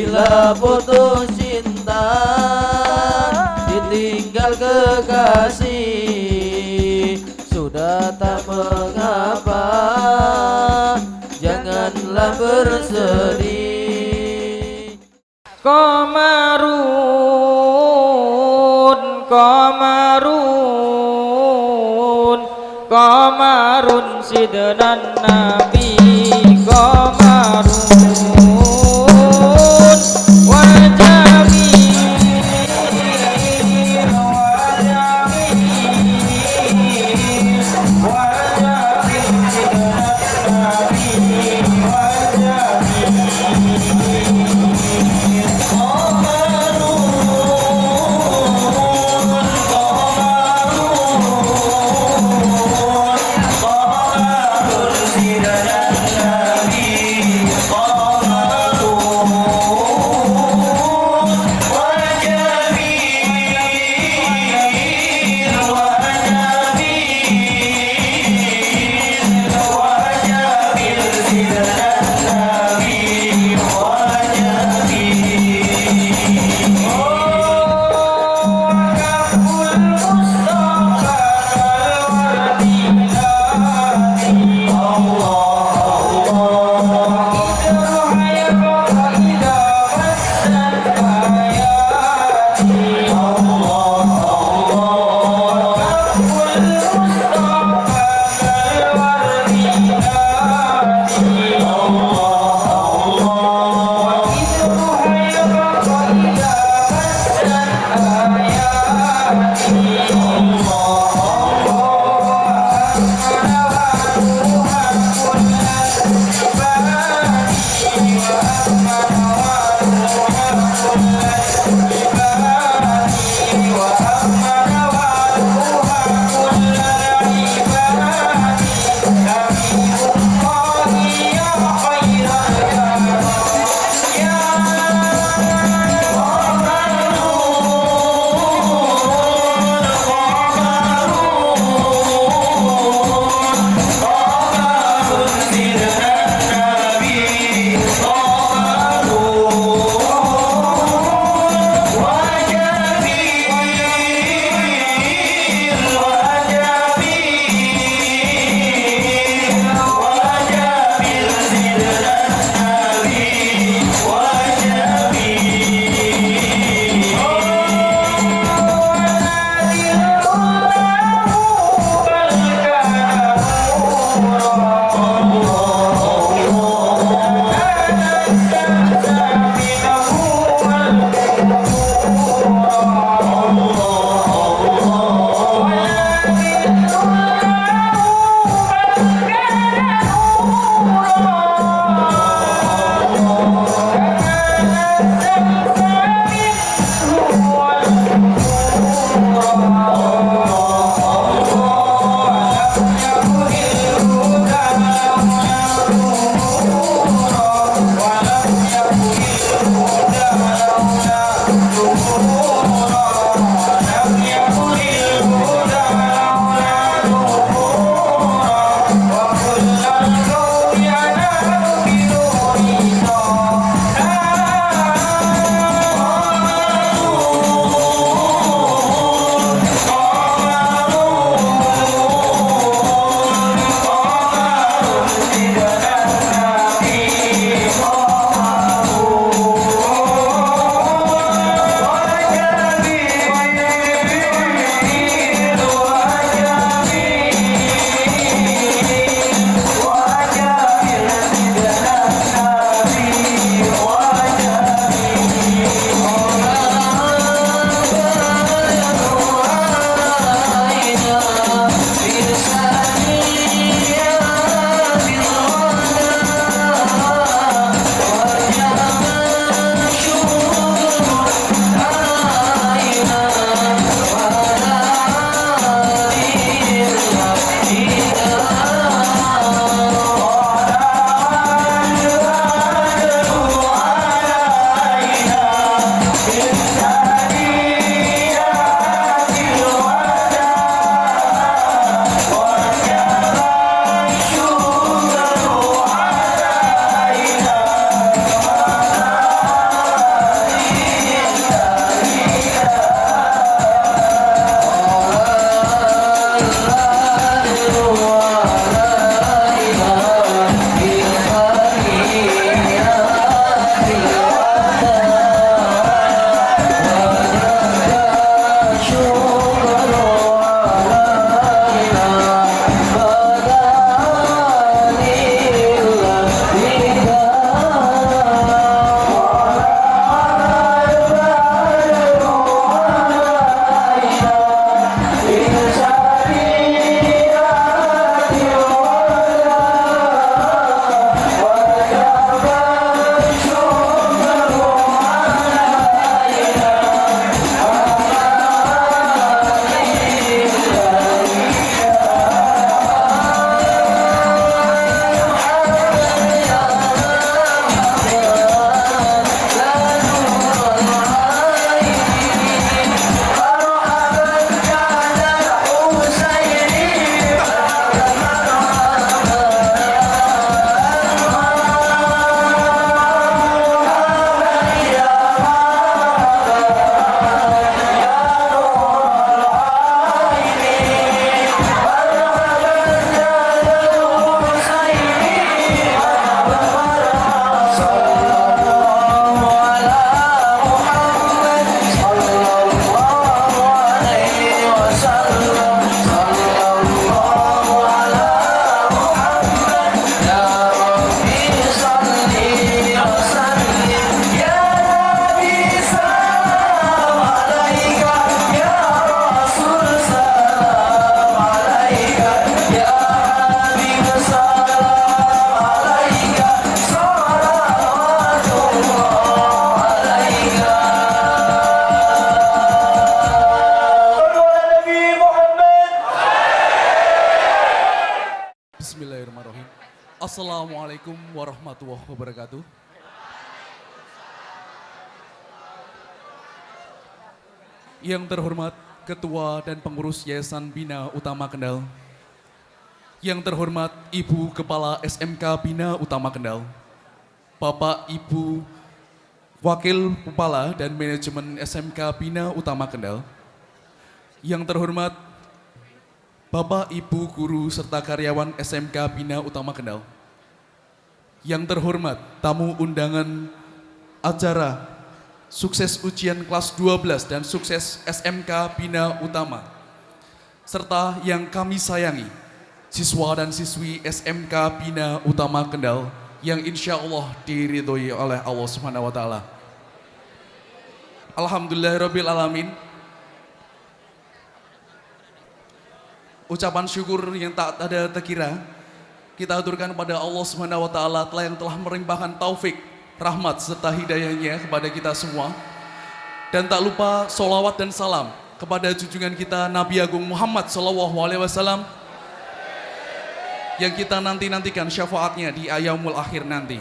Bila putus cinta Ditinggal kekasih. Sudah tak mengapa Janganlah bersedih. Qamarun Qamarun Qamarun sidnan nabi Pengurus Yayasan Bina Utama Kendal. Yang terhormat Ibu Kepala SMK Bina Utama Kendal. Bapak Ibu Wakil Kepala dan Manajemen SMK Bina Utama Kendal. Yang terhormat Bapak, Ibu, Guru, serta karyawan SMK Bina Utama Kendal. Yang terhormat, tamu undangan acara sukses ujian kelas 12 dan sukses SMK Bina Utama. Serta yang kami sayangi, siswa dan siswi SMK Bina Utama Kendal yang insya Allah diridhoi oleh Allah Subhanahu wa Ta'ala. Alhamdulillahirabbil alamin. Ucapan syukur yang tak ada terkira kita aturkan kepada Allah Subhanahu wa taala telah yang telah melimpahkan taufik, rahmat serta hidayahnya kepada kita semua. Dan tak lupa solawat dan salam kepada junjungan kita Nabi Agung Muhammad Sallallahu Alaihi Wasallam yang kita nanti-nantikan syafaatnya di ayamul akhir nanti.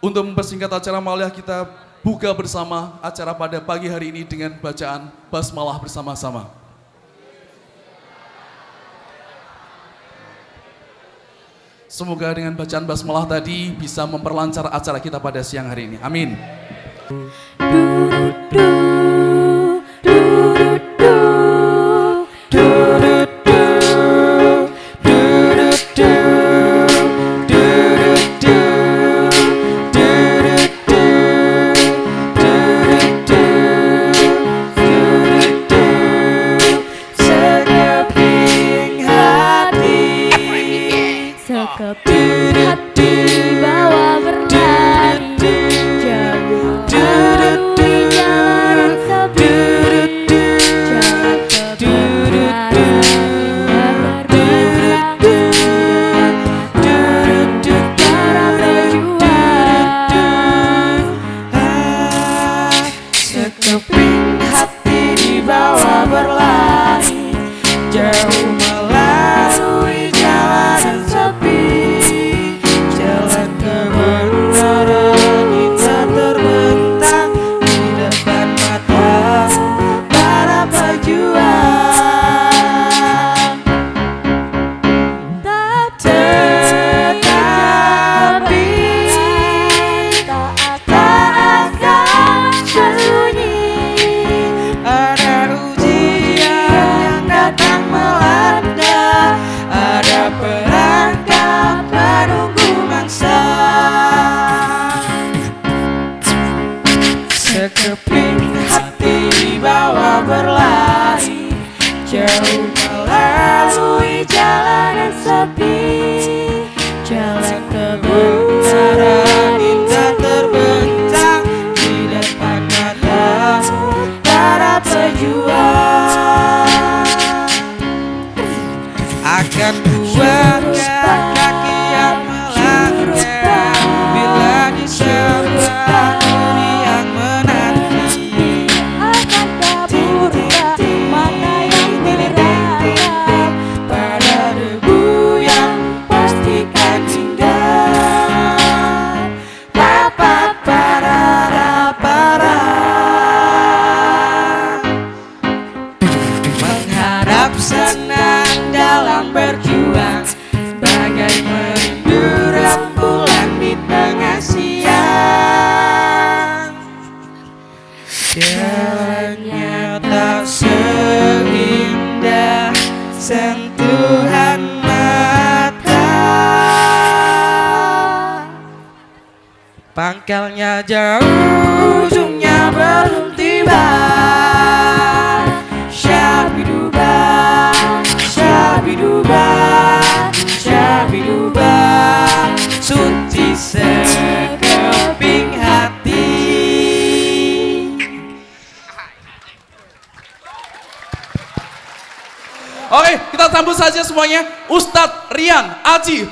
Untuk mempersingkat acara malah kita buka bersama acara pada pagi hari ini dengan bacaan basmalah bersama-sama. Semoga dengan bacaan basmalah tadi bisa memperlancar acara kita pada siang hari ini. Amin. Sekeping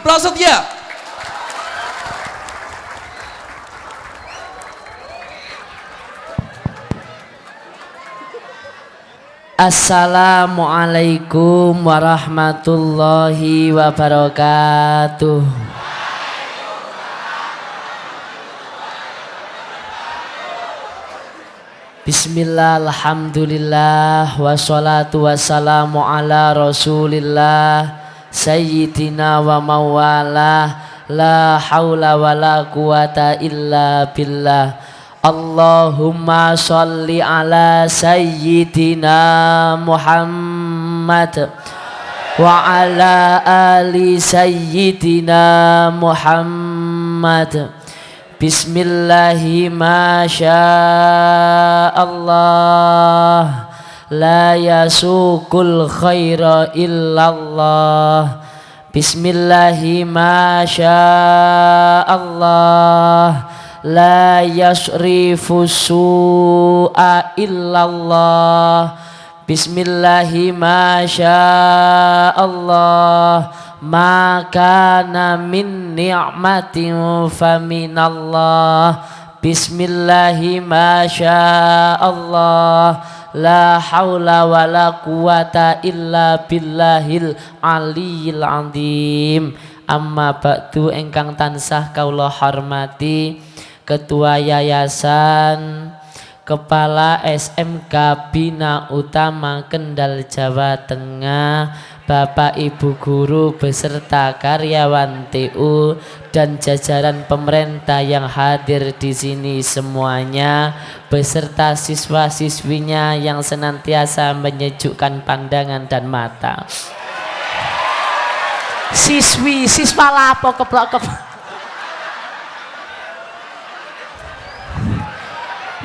Prasetya. Assalamualaikum warahmatullahi wabarakatuh. Bismillah, alhamdulillah, wassalatu wassalamu ala rasulillah Sayyidina wa mawala La hawla wa la quwata illa billah. Allahumma salli ala Sayyidina Muhammad. Wa ala ali Sayyidina Muhammad. Bismillahi masya Allah لا يسوق الخير إلا الله. بسم الله ما شاء الله. لا يصرف السوء إلا الله. بسم الله ما شاء الله. ما كان من نعمة فمن الله. بسم الله ما شاء الله. La hawla wa la quwata illa billahil aliyil azim Amma ba'du engkang tansah kaulah hormati Ketua Yayasan Kepala SMK Bina Utama Kendal Jawa Tengah Bapak Ibu Guru beserta karyawan TU dan jajaran pemerintah yang hadir di sini semuanya beserta siswa-siswinya yang senantiasa menyejukkan pandangan dan mata. Siswi, siswa lapo keplok keplok.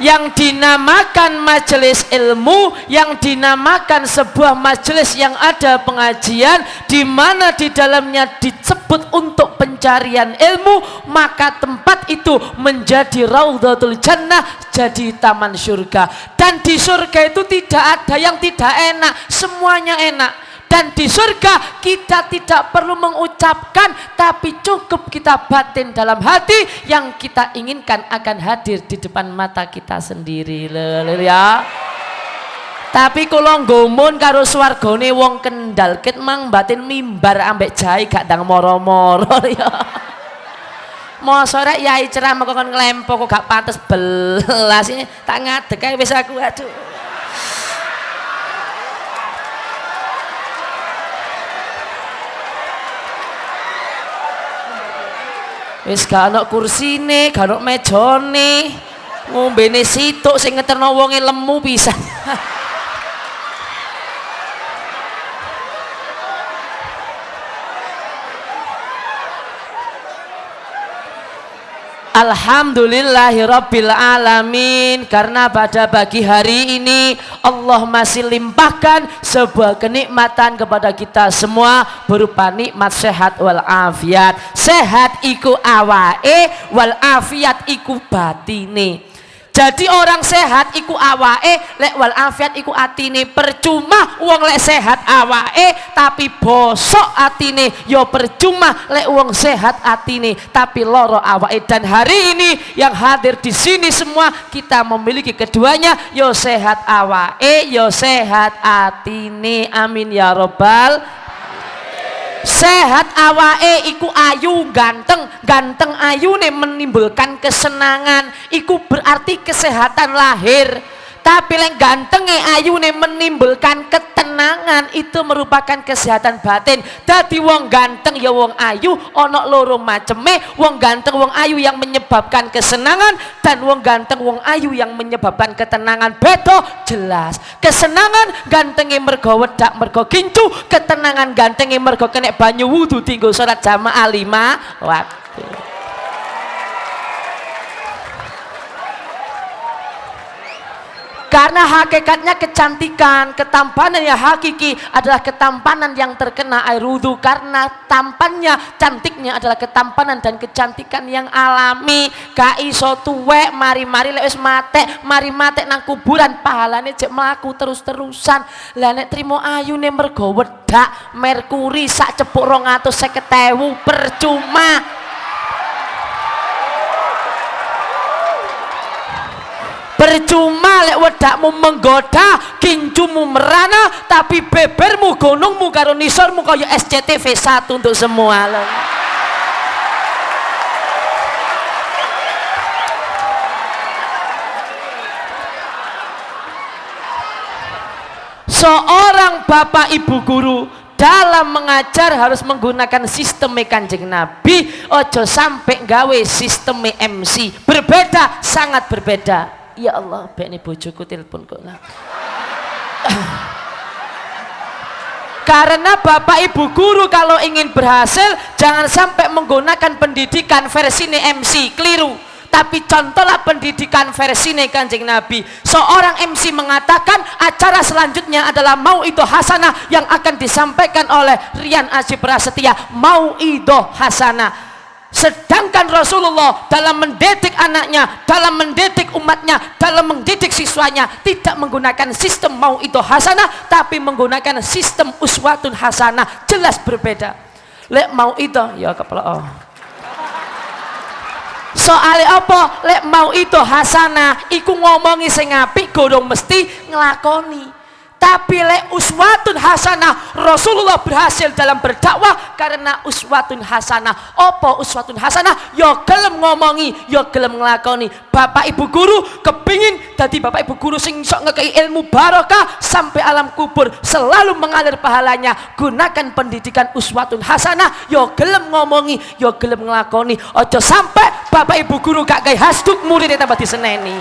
Yang dinamakan majelis ilmu, yang dinamakan sebuah majelis yang ada pengajian di mana di dalamnya disebut untuk pencarian ilmu, maka tempat itu menjadi raudhatul jannah, jadi taman surga. Dan di surga itu tidak ada yang tidak enak, semuanya enak dan di surga kita tidak perlu mengucapkan tapi cukup kita batin dalam hati yang kita inginkan akan hadir di depan mata kita sendiri. Ya tapi kalau ngomong karo swargane wong kendal ket mang batin mimbar ambek jahe gak dang moro-moro ya. Mosok rek yai ceramah kok nglempok kok gak pantes belas ini. Tak ngadeg kae wis aku aduh Wis gak ana kursine, gak ana mejane. Ngombene situk sing ngeterno wonge lemu pisan. Alhamdulillahirabbil alamin karena pada pagi hari ini Allah masih limpahkan sebuah kenikmatan kepada kita semua berupa nikmat sehat wal afiat. Sehat iku awake wal afiat iku batine. Jadi orang sehat iku awake, lek wal afiat iku atine. Percuma wong lek sehat awake tapi bosok atine. Yo percuma lek wong sehat atine tapi loro awake. Dan hari ini yang hadir di sini semua kita memiliki keduanya. Yo sehat awake, yo sehat atine. Amin ya robbal sehat awake iku ayu ganteng. Ganteng ayu nih menimbulkan kesenangan. Iku berarti kesehatan lahir tapi yang gantenge ayune menimbulkan ketenangan itu merupakan kesehatan batin. Dadi wong ganteng ya wong ayu ono loro maceme. Wong ganteng wong ayu yang menyebabkan kesenangan dan wong ganteng wong ayu yang menyebabkan ketenangan. Beto jelas. Kesenangan gantenge mergo wedak mergo kincu. Ketenangan gantenge mergo kena banyu wudu tinggal sholat jamaah lima. Waktu Karena hakikatnya kecantikan, ketampanan yang hakiki adalah ketampanan yang terkena air wudhu. Karena tampannya, cantiknya adalah ketampanan dan kecantikan yang alami. Gak iso tuwek, mari-mari lewis mate, mari mate nang kuburan pahalane cek melaku terus-terusan. Lah nek trimo ayune mergo wedak, merkuri sak cepuk 250.000 percuma. Percuma lek wedakmu menggoda kincumu merana tapi bebermu gunungmu karo nisormu kaya SCTV 1 untuk semua loh. seorang bapak ibu guru dalam mengajar harus menggunakan sistem kanjeng Nabi. Ojo sampai gawe sistem MC berbeda sangat berbeda ya Allah ini bojoku telepon kok lah. Karena bapak ibu guru kalau ingin berhasil jangan sampai menggunakan pendidikan versi MC keliru. Tapi contohlah pendidikan versi kanjeng Nabi. Seorang MC mengatakan acara selanjutnya adalah mau itu hasanah yang akan disampaikan oleh Rian Aji Prasetya mau itu hasanah sedangkan Rasulullah dalam mendidik anaknya dalam mendidik umatnya dalam mendidik siswanya tidak menggunakan sistem mau itu hasanah tapi menggunakan sistem uswatun hasanah. Jelas berbeda. Lek mau itu ya kepala oh. Soalnya apa? Lek mau itu hasanah iku ngomongi sing apik godong mesti ngelakoni tapi lek uswatun hasanah Rasulullah berhasil dalam berdakwah karena uswatun hasanah. Apa uswatun hasanah? Yo ya gelem ngomongi yo ya gelem ngelakoni. Bapak ibu guru kepingin tadi bapak ibu guru sing sok ngekei ilmu barokah sampai alam kubur selalu mengalir pahalanya. Gunakan pendidikan uswatun hasanah yo ya gelem ngomongi yo gelem ngelakoni. Ojo sampai bapak ibu guru gak kayak hasduk muridnya tambah diseneni.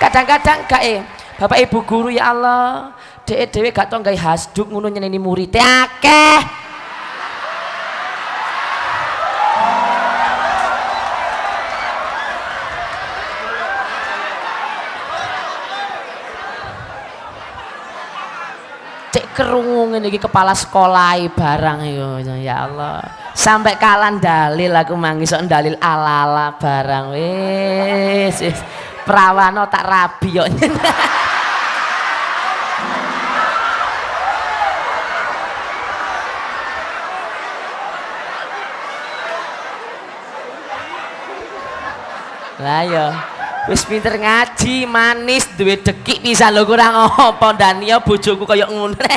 Kadang-kadang gak eh Bapak Ibu guru ya Allah, dek dewe gak tau gawe hasduk ngono nyeneni murid akeh. Cek kerungu ngene iki kepala sekolah barang yo ya Allah. Sampai kalan dalil aku mangi sok dalil ala-ala barang wis. Prawano tak rabi yo. Lah ya. Wis pinter ngaji, manis, duwe dekik bisa lho kurang apa dan ya bojoku kaya ngono.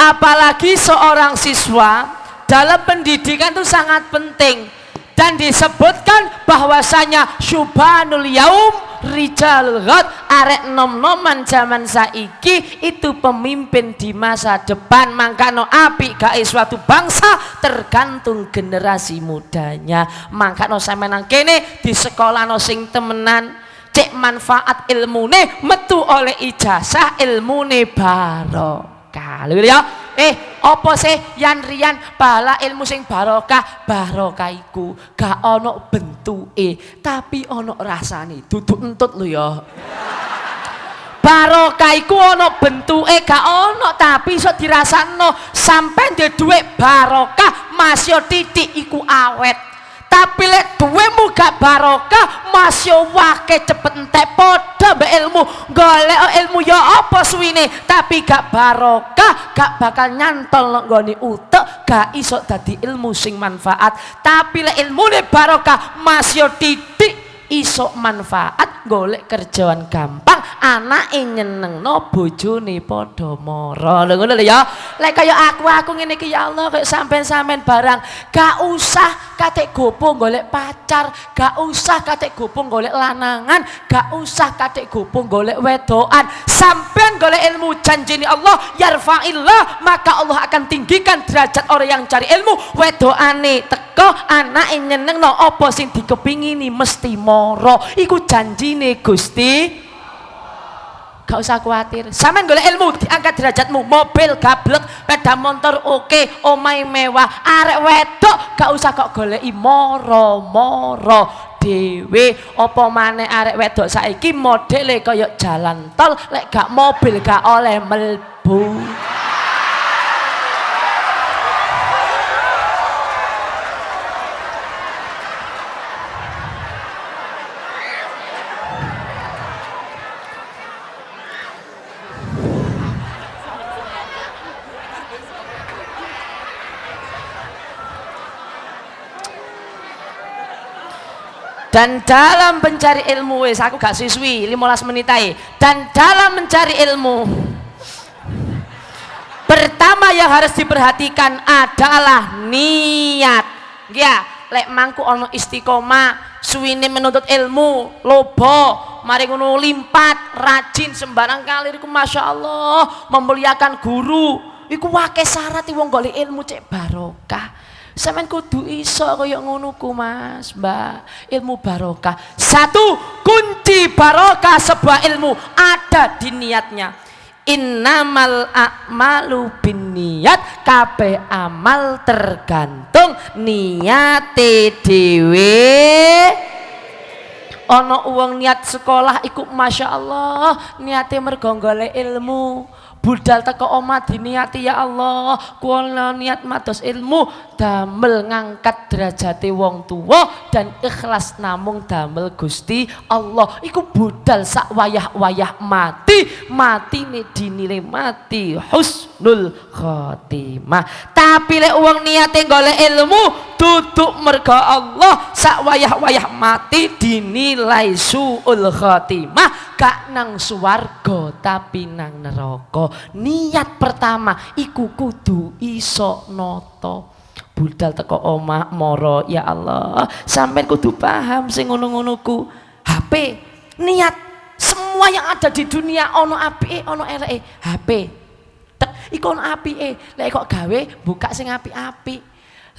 Apalagi seorang siswa dalam pendidikan itu sangat penting dan disebutkan bahwasanya syubhanul yaum rijal ghad arek nom-noman zaman saiki itu pemimpin di masa depan. Mangkano api gae suatu bangsa tergantung generasi mudanya. Mangkano sampean kene di sekolah no sing temenan. Cek manfaat ilmune metu oleh ijazah ilmune barokah. Ya. Eh apa sih? Yan rian bala ilmu sing barokah. Barokah iku gak ono bentuke tapi ono rasane. Duduk entut lho ya. Barokah iku ono bentuke gak ono tapi iso dirasano sampai ndek dhuwit barokah masih titik iku awet tapi lek duwemu gak barokah masih wake cepet entek podo mbak ilmu. Golek ilmu ya apa suwine tapi gak barokah gak bakal nyantol nggoni utek gak iso dadi ilmu sing manfaat. Tapi lek ilmu barokah masih titik isok manfaat golek kerjaan gampang. Anak nyeneng no padha mara. Lho ngono lho ya. Lek kaya aku aku ngene ya Allah kayak sampean-sampean barang. Gak usah katek gopo golek pacar gak usah katek gopo golek lanangan gak usah katek gopo golek wedoan sampean golek ilmu janjini Allah yarfa'illah maka Allah akan tinggikan derajat orang yang cari ilmu. Wedoane teko anak nyeneng no opo sing dikepingini mesti mau loro iku janjine Gusti. Gak usah khawatir. Sampean golek ilmu diangkat derajatmu. Mobil gablek sepeda motor oke. Okay, omai mewah. Arek wedok gak usah kok goleki moro-moro. Dewe apa maneh arek wedok saiki? Modele kaya jalan tol. Lek gak mobil gak oleh melbu dan dalam mencari ilmu wes aku gak siswi 15 menit aja dan dalam mencari ilmu pertama yang harus diperhatikan adalah niat. Ya? Lek mangku ono istiqomah suwine menuntut ilmu lobo mari ngono limpat rajin sembarang kali iku Masya Allah memuliakan guru. Iku wake syarat wong golek ilmu cek barokah Sampeyan kudu iso kaya ngono ku Mas, Mbak. Ilmu barokah. Satu, kunci barokah sebuah ilmu ada di niatnya. Innamal a'malu binniyat kabeh amal tergantung niate dhewe ana uang niat sekolah iku Masya Allah niate mergo golek ilmu budal teko omah diniati ya Allah. Kula niat matos ilmu damel ngangkat derajate wong tua dan ikhlas namung damel Gusti Allah. Iku budal sak wayah-wayah mati mati nih dinilai mati. Husnul khotimah tapi lek wong niate golek ilmu duduk merga Allah. Sak wayah-wayah mati dinilai suul khotimah gak nang suwarga tapi nang neraka niat pertama iku kudu iso noto. Budal teko omah moro ya Allah. Sampai kudu paham sing ngono-ngono ku HP niat semua yang ada di dunia ono api ono eleke HP tek iku ono apike lek kok gawe buka sing api-api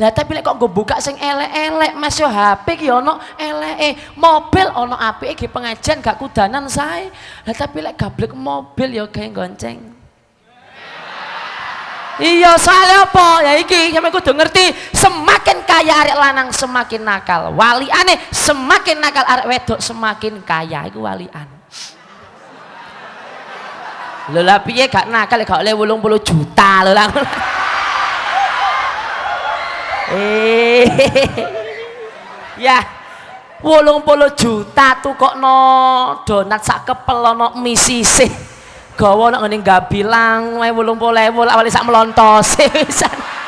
lah tapi lek kok nggo buka sing elek-elek Mas yo HP ki ono eleke. Mobil ono apike ki pengajian gak kudanan sae. Lah tapi lek gablek mobil yo gawe gonceng. Iya soalnya apa? Ya iki sampe kudu ngerti semakin kaya arek lanang semakin nakal. Waliane semakin nakal arek wedok semakin kaya iku walian. Lho lah piye gak nakal gak oleh 80 juta lho lah. Eh. ya. Wolong puluh juta no donat sak kepel misi sih. Gawa nak ngene wolong puluh ewu awalnya sak melontos pisan.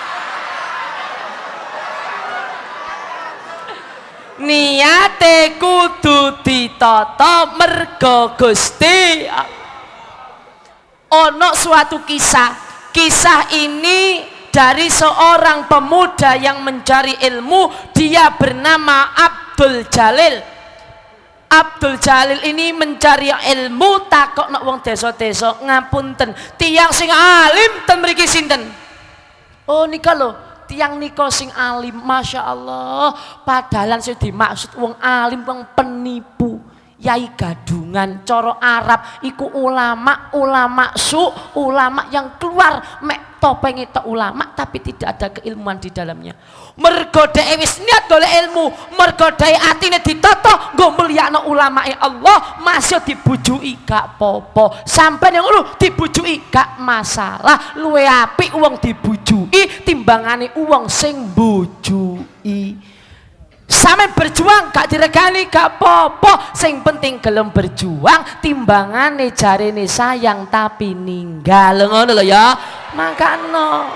Niate kudu ditata mergo Gusti. Ono suatu kisah. Kisah ini dari seorang pemuda yang mencari ilmu dia bernama Abdul Jalil Abdul Jalil ini mencari ilmu takok nak wong desa-desa ngapunten. Tiang sing alim ten mriki sinten? Oh nika lho. Tiang nika sing alim Masya Allah padahal sing dimaksud wong alim wong penipu. Yai gadungan coro Arab iku ulama ulama su ulama yang keluar mek topeng itu ulama tapi tidak ada keilmuan di dalamnya. Mergo dhek wis niat golek ilmu mergo dhek atine ditata nggo mulyakno ulama Allah masih dibujuki gak popo sampai yang lu dibujuki gak masalah. Luwe apik uang dibujuki timbangane uang sing bujuki Sampe berjuang gak diregani gak popo sing penting gelem berjuang timbangane jarene sayang tapi ninggal. Ngono lho ya. Makano.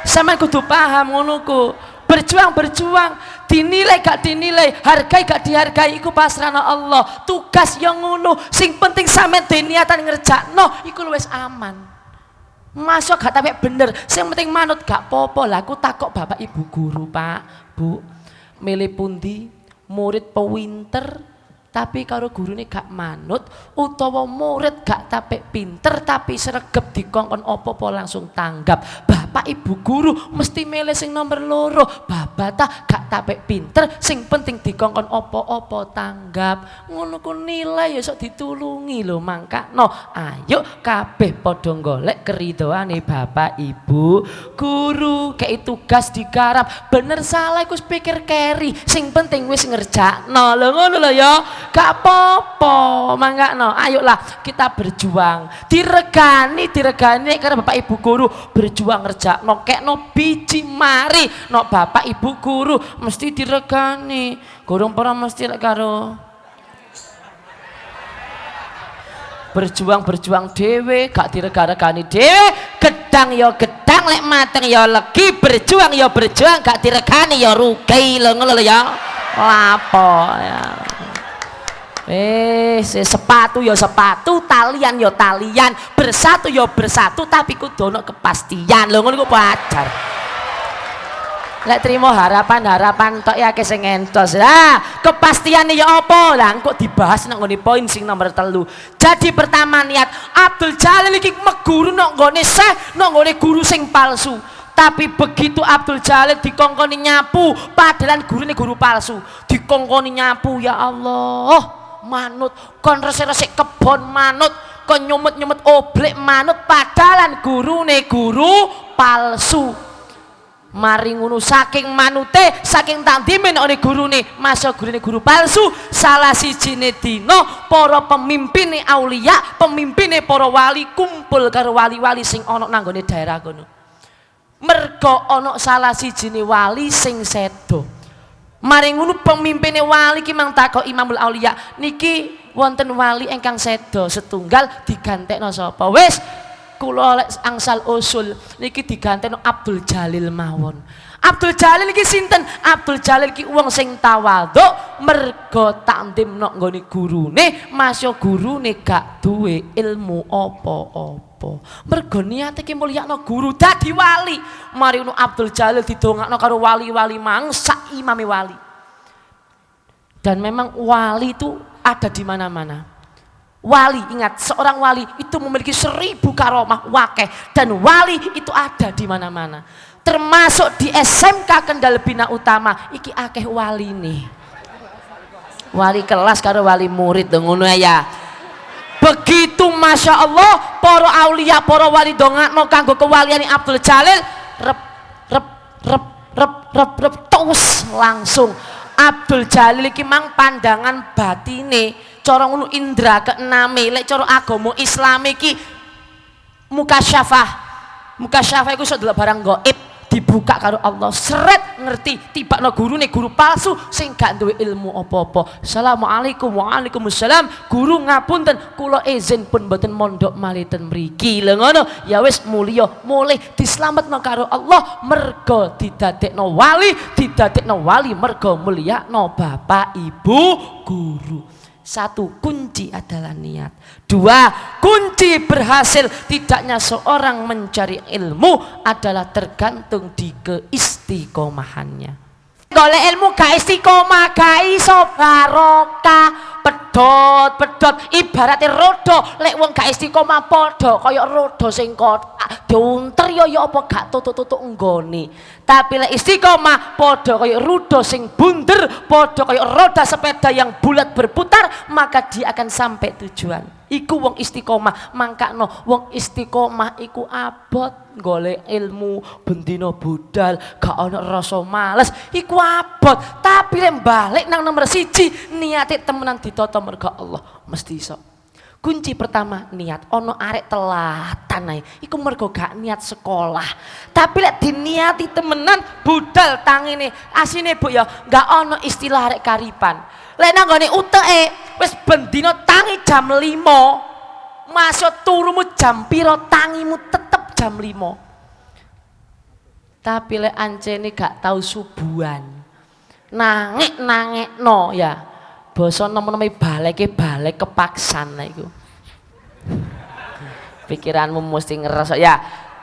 Sampe kudu paham ngono ku. Berjuang berjuang. Dinilai gak dinilai. Hargai gak dihargai iku pasrahna Allah. Tugas yang ngono. Sing penting sampe niatan ngerjakno iku wis aman. Masuk gak tapi bener. Sing penting manut gak popo lah aku takok bapak ibu guru pak. Bu milih pundi murid pewinter tapi karo gurune gak manut utawa murid gak tapek pinter tapi sregep dikongkon opo-opo langsung tanggap bapak ibu guru mesti milih sing nomor loro. Babata gak tapek pinter sing penting dikongkon opo-opo tanggap. Ngono ku nilai ya sok ditulungi lho mangka no ayo kabeh padha golek keridoane bapak ibu guru. Kayak tugas digarap. Bener salah iku pikir keri. Sing penting wis ngerjakno. Lho ngono lho ya. Gak apa-apa mangkano ayolah kita berjuang. Diregani diregani karena bapak ibu guru. Berjuang ngerjak no kek no biji mari. No bapak ibu guru mesti diregani. Gurung para mesti lek karo berjuang berjuang dewe gak direga-regani dewe gedang ya gedang lek mateng ya legi berjuang ya berjuang gak diregani ya rugi. Lho ngono ya. Lapo ya Eh, se- sepatu ya sepatu, talian ya talian, bersatu ya bersatu, tapi kudu ono kepastian. Lho ngono iku wajar. Lek trimo harapan-harapan tok ya akeh sing entos. Lah, kepastiane ya apa? Lah engko dibahas nang nggone poin sing nomor telu. Jadi pertama niat Abdul Jalil iki meguru nang nggone Syekh, nang nggone guru sing palsu. Tapi begitu Abdul Jalil dikongkoni nyapu, padahal gurune guru palsu. Dikongkoni nyapu, ya Allah, manut kon resik-resik kebon manut, kon nyumut-nyumut oblek manut padahal gurune guru palsu. Mari ngono saking manute, saking takdime nek gurune, masa gurune guru palsu, salah sijine dina para pemimpine aulia, pemimpine para wali kumpul karo wali-wali sing ana nang nggone daerah kono. Mergo ana salah sijine wali sing sedo. Mari ngono pemimpine wali ki mang takok Imamul Aulia, niki wonten wali ingkang sedo setunggal digantekno sapa? Wis kula lek angsal usul niki digantekno Abdul Jalil mawon. Abdul Jalil iki sinten? Abdul Jalil ki wong sing tawadhu mergo takdim nok nggone gurune, masya gurune gak duwe ilmu apa-apa. Mergo niate ki mulyakno guru dadi wali. Mari ngono Abdul Jalil didongakno karo wali-wali mangsa imame wali. Dan memang wali itu ada di mana-mana. Wali, ingat, seorang wali itu memiliki seribu karomah wakeh. Dan wali itu ada di mana-mana. Termasuk di SMK Kendal Bina Utama, iki akeh wali nih. Wali kelas karo wali murid ngono ya. Begitu Masya Allah, para aulia, para wali dongakno kanggo kewalian Abdul Jalil, rep, rep, rep, rep, rep, rep, tus langsung. Abdul Jalil iki mang pandangan batine, cara ngono indra keename, lek cara agama Islam iki mukasyafah. Mukasyafah iku iso delok barang gaib dibuka karo Allah seret ngerti tibakno gurune guru palsu sing gak duwe ilmu apa-apa. Assalamualaikum waalaikumsalam. Guru ngapunten kula izin pun mboten mondok malih ten mriki. Lha ngono ya wis mulya mulih dislametno karo Allah mergo didadekno wali, didadekno wali mergo mulyakno bapak ibu guru. Satu, kunci adalah niat. Dua, kunci berhasil tidaknya seorang mencari ilmu adalah tergantung di keistiqomahannya. Golek ilmu gak istiqomah, gak iso barokah, pedot, pedot ibaratnya rodo, lek wong gak istiqomah podo, kaya rodo sing diunter yo yo apa gak tutuk-tutuk nggone. Tapi lek istiqomah podo kaya rudo sing bunder, podo kaya roda sepeda yang bulat berputar, maka dia akan sampai tujuan. Iku wong istiqomah, mangkakno wong istiqomah iku abot golek ilmu bendino budal, gak ana rasa males, iku abot. Tapi lek balik nang nomor siji, niate temenan ditata mergo Allah, mesti iso. Kunci pertama niat, ono arek telatan ae. Iku mergo gak niat sekolah. Tapi lek diniati temenan budal tangine. Asine Bu ya, gak ono istilah arek karipan. Lek nang gone uteke wis bendino tangi jam 5. Masuk turumu jam piro tangimu tetep jam 5. Tapi lek ancene gak tahu subuhan. Nangek nangek no ya. Basa nom-nome baleke balek kepaksan lah iku. Pikiranmu mesti ngerasa ya.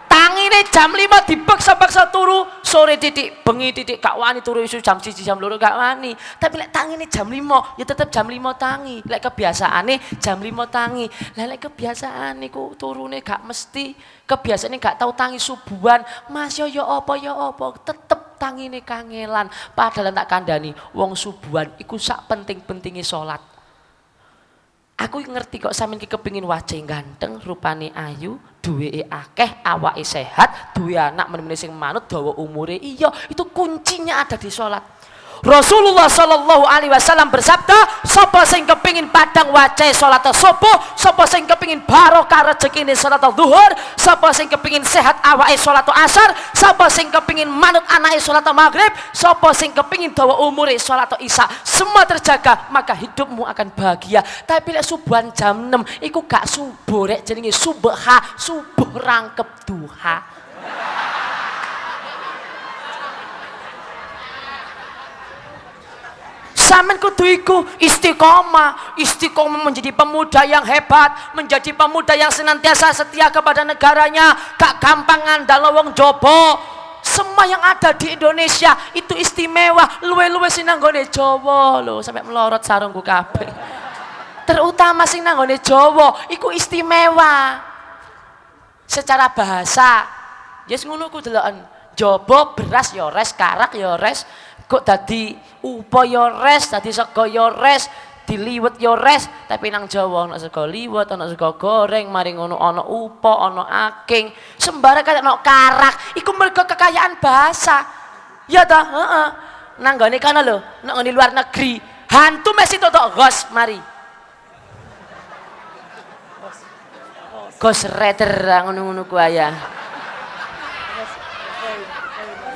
Tangine jam 5 dipaksa-paksa turu, sore titik, bengi titik gak wani turu isu jam 1 jam 2 gak wani. Tapi lek tangine jam 5, ya tetep jam 5 tangi. Lek kebiasaane jam 5 tangi. Lah lek kebiasaan niku turune gak mesti, kebiasaane gak tahu tangi subuhan. Mas yo yo apa yo apa, tetep tangine kangelan. Padahal tak kandani, wong subuhan iku sak penting-pentinge salat. Aku ngerti kok sampean ki kepengin wajah ganteng, rupane ayu, duweke akeh, awake sehat, duwe anak meneh sing manut, dawa umure. Iya, itu kuncinya ada di salat. Rasulullah Shallallahu Alaihi Wasallam bersabda, sapa sing kepingin padang wajah salat subuh, sapa sing kepingin barokah rezekine salat zuhur, sapa sing kepingin sehat awake salat asar, sapa sing kepingin manut anake salat maghrib, sapa sing kepingin dawa umure salat isya, semua terjaga, maka hidupmu akan bahagia. Tapi lek subuhan jam 6 iku gak subuh rek jenenge subha, subuh rangkep duha. Samen kudu iku istiqomah, istiqomah menjadi pemuda yang hebat, menjadi pemuda yang senantiasa setia kepada negaranya, gak gampang ngandalo wong jobo. Semua yang ada di Indonesia itu istimewa, luwe-luwe sing nanggone Jawa lho, sampai melorot sarungku kabeh. Terutama sing nanggone Jawa iku istimewa. Secara bahasa, yes ngono ku deloken. Jaba beras ya res, karak ya res, kok dadi upo ya res, dadi sego ya res, diliwet ya res, tapi nang Jawa ana sego liwet, ana sego goreng, mari ngono ana upo, ana aking, sembarang kaya ana karak, iku mergo kekayaan bahasa. Ya ta, heeh. Nang gone kana lho, nang ngene luar negeri, hantu mesti totok gos mari. Ghost Rider ngono-ngono ku ya.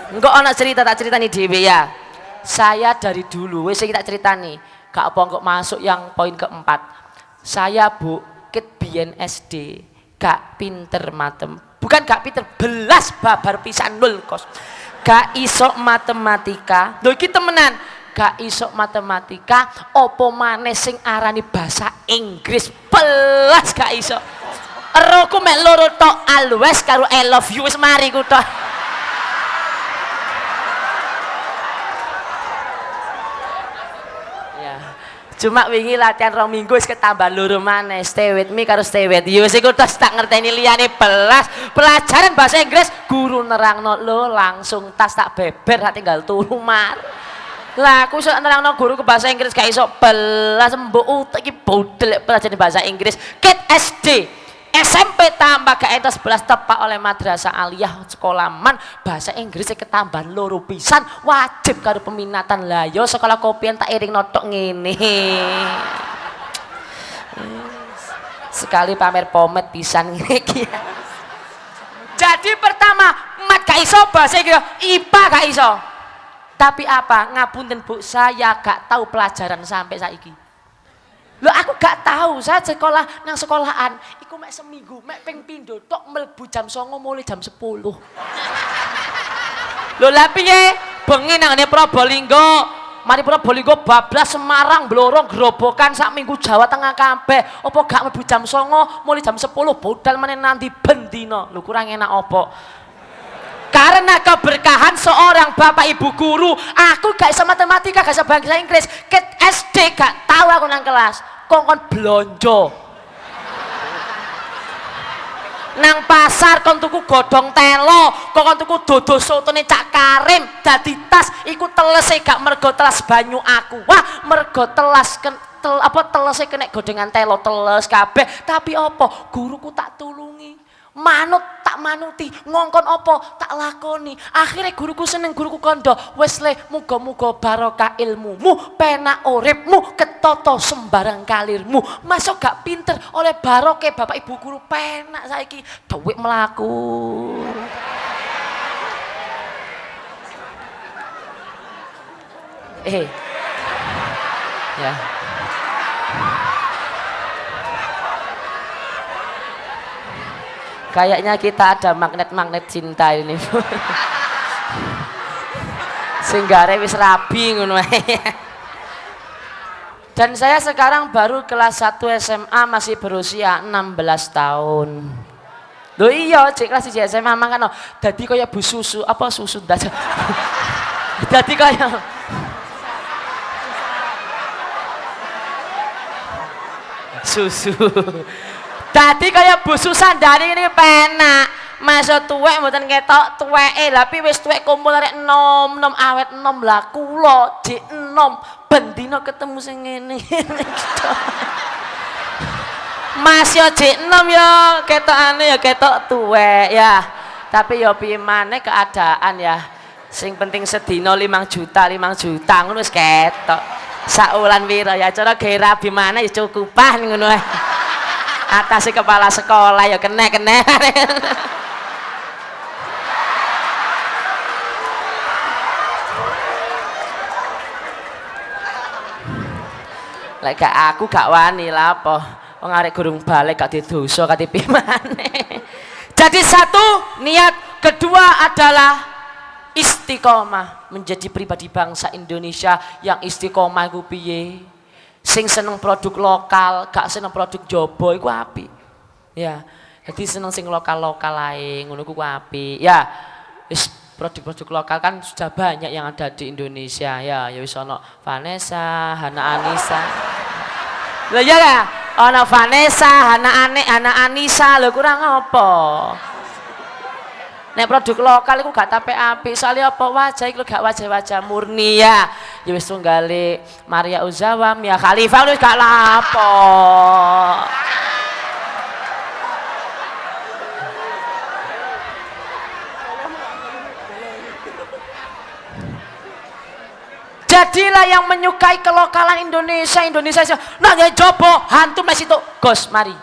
Enggak ana cerita tak ceritani dhewe ya. Saya dari dulu wis iki tak ceritani. Gak apa kok masuk yang poin keempat. Saya Bu Kit biyen SD, gak pinter matem. Bukan gak pinter, belas babar pisan nul kos. Gak iso matematika. Lho iki temenan. Gak iso matematika, opo maneh sing arani bahasa Inggris. Belas gak iso. Eroku mek loro tok always karo I love you wis mari. Ya. Cuma wingi latihan rong minggu wis ketambah loro maneh. Stay with me karo stay with you. Iku tos tak ngerteni liyane belas. Pelajaran bahasa Inggris guru nerangno lo langsung tas tak beber tak tinggal turu mar. Lah aku iso nerangno guru ke bahasa Inggris gak iso belas mbok utek iki bodel pelajaran bahasa Inggris. Ket SD. SMP tambah gak entas belas tepak oleh madrasah aliyah sekolah man. Bahasa Inggrisnya ketambahan loro pisan. Wajib karo peminatan. Lah yo sekolah kopian tak iring notok ngene. Sekali pamer pomet pisan ngene jadi pertama mat gak iso bahasa Inggris IPA gak iso. Tapi apa? Ngapunten bu saya gak tahu pelajaran sampai saiki. Loh aku gak tahu, saya sekolah nang sekolahan, iku mek seminggu, mek ping pindho tok mlebu jam 09.00 mulai jam 10. Lho lah piye? Bengi nang Probolinggo. Mari Probolinggo bablas Semarang Blorong Grobokan sak minggu Jawa Tengah kabeh. Apa gak mlebu jam 09.00 mulai jam 10 bodal meneh nanti bendina. Lho kurang enak apa? Karena keberkahan seorang bapak ibu guru, aku gak bisa matematika, gak bisa bahasa Inggris. Ke SD gak tahu aku nang kelas. Kongkon belonjo. Nang pasar kon tuku godhong telo, kongkon tuku dodo sotone Cak Karim, dadi tas iku telese gak mergo telas banyu aku. Wah, mergo telas ken, tel, apa telese kena godengan telo teles kabeh. Tapi apa? Guruku tak tulungi manut tak manuti. Ngongkon opo? Tak lakoni. Akhirnya guruku seneng guruku kondo. Wes le muga muga barokah ilmumu penak uripmu ketoto sembarang kalirmu. Masuk gak pinter oleh baroke bapak ibu guru penak saiki. Duit melaku eh. Ya Kayaknya kita ada magnet-magnet cinta ini. Sehingga wis rabi ngono. Dan saya sekarang baru kelas 1 SMA masih berusia 16 tahun. Loh iya, cek kelas 1 SMA mangan dadi kaya bu susu, apa susu dadi. dadi kaya susu. Dadi kaya bu Susandari ini penak. Masa tuwek mboten ketok tuweke, tapi wis tuwek kumpul arek enom-enom awet enom lah kula jek enom bendina ketemu sing ngene. Mas yo jek enom yo ketokane ya ketok tuwek ya. Tapi yo piye maneh keadaan ya. Sing penting sedina 5 juta, 5 juta ngono wis ketok. Saulan wira ya cara gawe rabi maneh ya cukupan ngono ae. Atas kepala sekolah ya kena kena. Lek aku gak wani lah apa. Wong arek gurung balik gak didosa kate maneh. Jadi satu niat, kedua adalah istiqomah menjadi pribadi bangsa Indonesia yang istiqomah iku piye sing seneng produk lokal gak seneng produk jobo iku api ya jadi seneng sing lokal-lokal ae ngono iku api ya wis produk-produk lokal kan sudah banyak yang ada di Indonesia ya ya wis ono Vanessa Hana Anissa Lho ya? Ono Vanessa, Hana Ane, Hana Anissa, lho kurang apa? Nek produk lokal iku gak tape apik, soalnya apa wajah iku gak wajah-wajah murni ya. Ya wis tunggale Maria Uzawa, Mia Khalifa wis gak lapo. Jadilah yang menyukai kelokalan Indonesia, Indonesia. Nah, ya coba hantu masih itu, Gus, mari.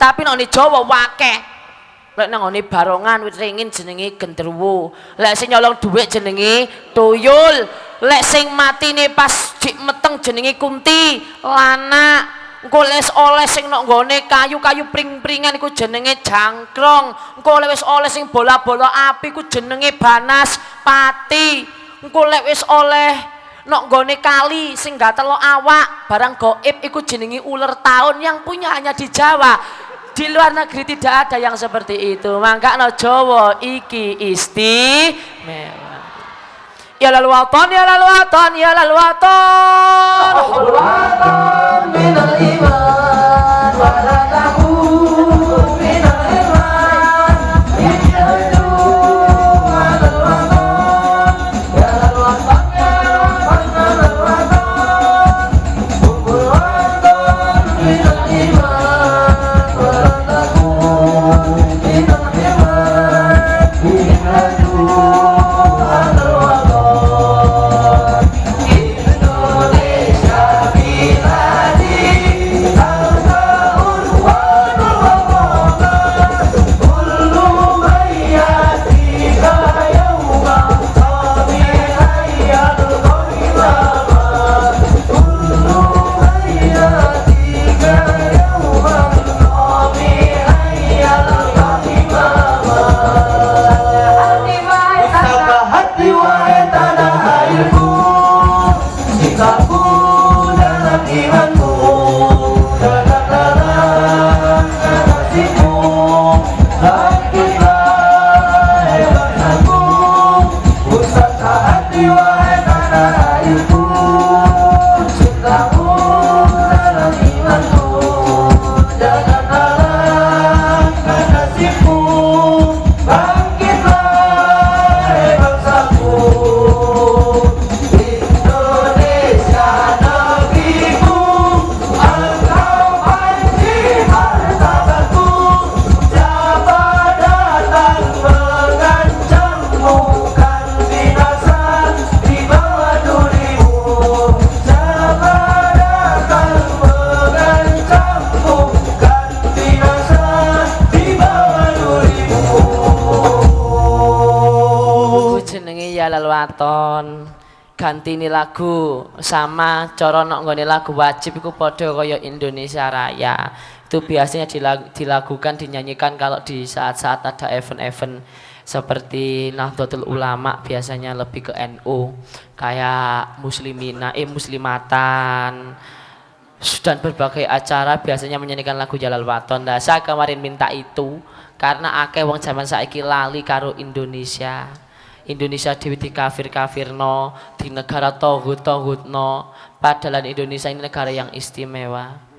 Tapi nek Jawa wakeh. Lek nang barongan wit ringin jenenge genderuwo. Lek sing nyolong dhuwit jenenge tuyul. Lek sing matine pas dik meteng jenenge kunti, lana. Engko oleh sing nok nggone kayu-kayu pring-pringan iku jenenge jangkrong. Engko lek wis oleh sing bola-bola api iku jenenge banas pati. Engko lek wis oleh nok nggone kali sing gatel awak barang goib iku jenenge ular tahun yang punya hanya di Jawa. Di luar negeri tidak ada yang seperti itu. Mangka no Jawa iki istimewa. Ya lalu waton, ya lalu waton, ya lalu waton. Pusaka Ganti ini lagu sama cara nok nggone lagu wajib iku padha kaya Indonesia Raya. Itu biasanya dilag- dilakukan dinyanyikan kalau di saat-saat ada event-event seperti Nahdlatul Ulama biasanya lebih ke NU kayak muslimina eh muslimatan dan berbagai acara biasanya menyanyikan lagu Jalal Waton. Nah, saya kemarin minta itu karena akeh wong zaman saiki lali karo Indonesia. Indonesia dewi di kafir kafirno di negara tohut tohutno padahal Indonesia ini negara yang istimewa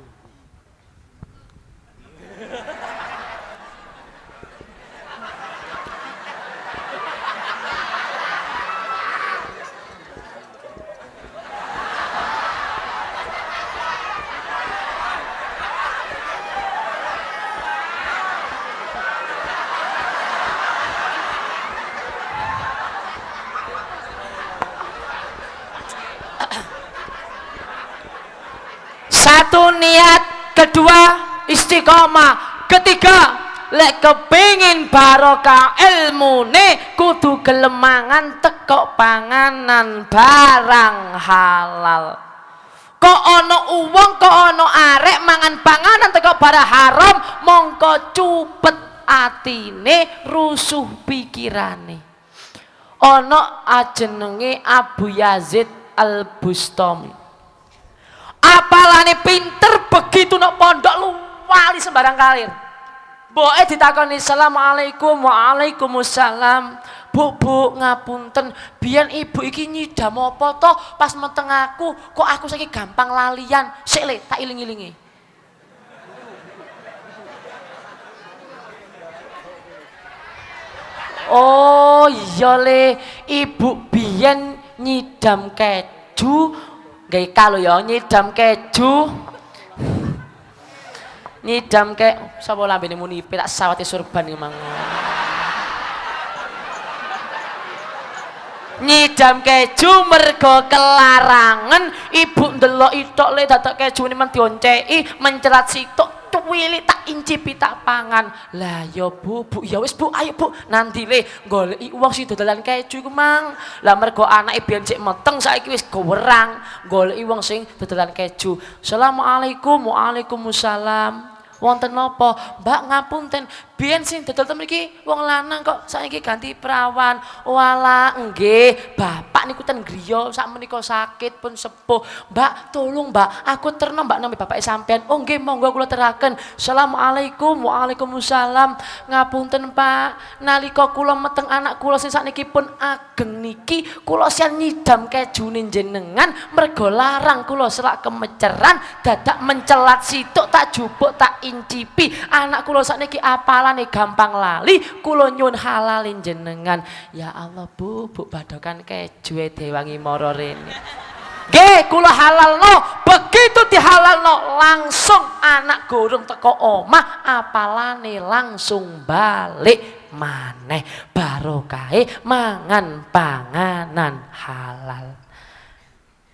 Satu niat, kedua istiqomah, ketiga lek kepingin barokah ilmu ne kudu gelemangan teko panganan barang halal. Kok ono uang, kok ono arek mangan panganan teko barang haram, mongko cupet atine, rusuh pikirane. ana ajenenge Abu Yazid Al Bustami apalane pinter begitu nok pondok lu wali sembarang kalir Boe ditakoni Assalamualaikum Waalaikumsalam. Bu bu ngapunten. Biyen ibu iki nyidam apa to? Pas meteng aku kok aku saiki gampang lalian? Sik le tak iling-ilingi. Oh iya le, ibu biyen nyidam keju, nggih kalau ya nyidam keju. Nyidam ke sapa lambene muni tak sawate surban ki mang. Nyidam keju mergo kelarangan ibu ndelok itok le dadak keju men dionceki mencerat sitok cuwili tak incipi tak pangan. Lah ya bu bu ya wis bu ayo bu. Nanti le goleki uang sing dodolan keju iku mang. Lah mergo anake biyen sik meteng saiki wis gowerang goleki uang sing dodolan keju. Assalamualaikum waalaikumsalam. Wonten napa mbak ngapunten biyen sing dodol ten mriki wong lanang kok saiki ganti perawan. Wala nggih. Bapak niku ten griya sak menika sakit pun sepuh. Mbak tolong mbak. Aku terno mbak nami bapak sampean. Oh nggih monggo kula teraken. Assalamualaikum waalaikumsalam. Ngapunten pak. Nalika kula meteng anak kula sing sakniki pun ageng niki kula sian nyidam kejune jenengan mergo larang kula selak kemeceran dadak mencelat situk tak jupuk tak incipi. Anak kula sakniki apalane gampang lali kula nyun halalin jenengan ya Allah bu bu badokan keju e dewangi moro rene Nggih, kula halalno. Begitu dihalalno, langsung anak gorong teko omah, apalane langsung balik maneh barokahe mangan panganan halal.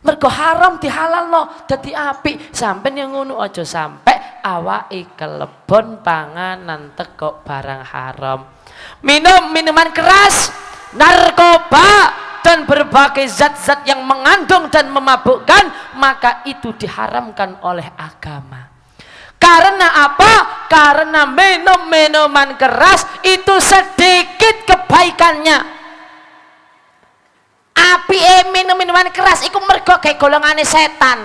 Mergo haram dihalalno dadi apik. Sampeyan yang ngono aja sampe awake kelebon panganan teko barang haram. Minum minuman keras, narkoba dan berbagai zat-zat yang mengandung dan memabukkan, maka itu diharamkan oleh agama. Karena apa? Karena minum minuman keras itu sedikit kebaikannya. Api minum minuman keras iku mergo kayak golongane setan.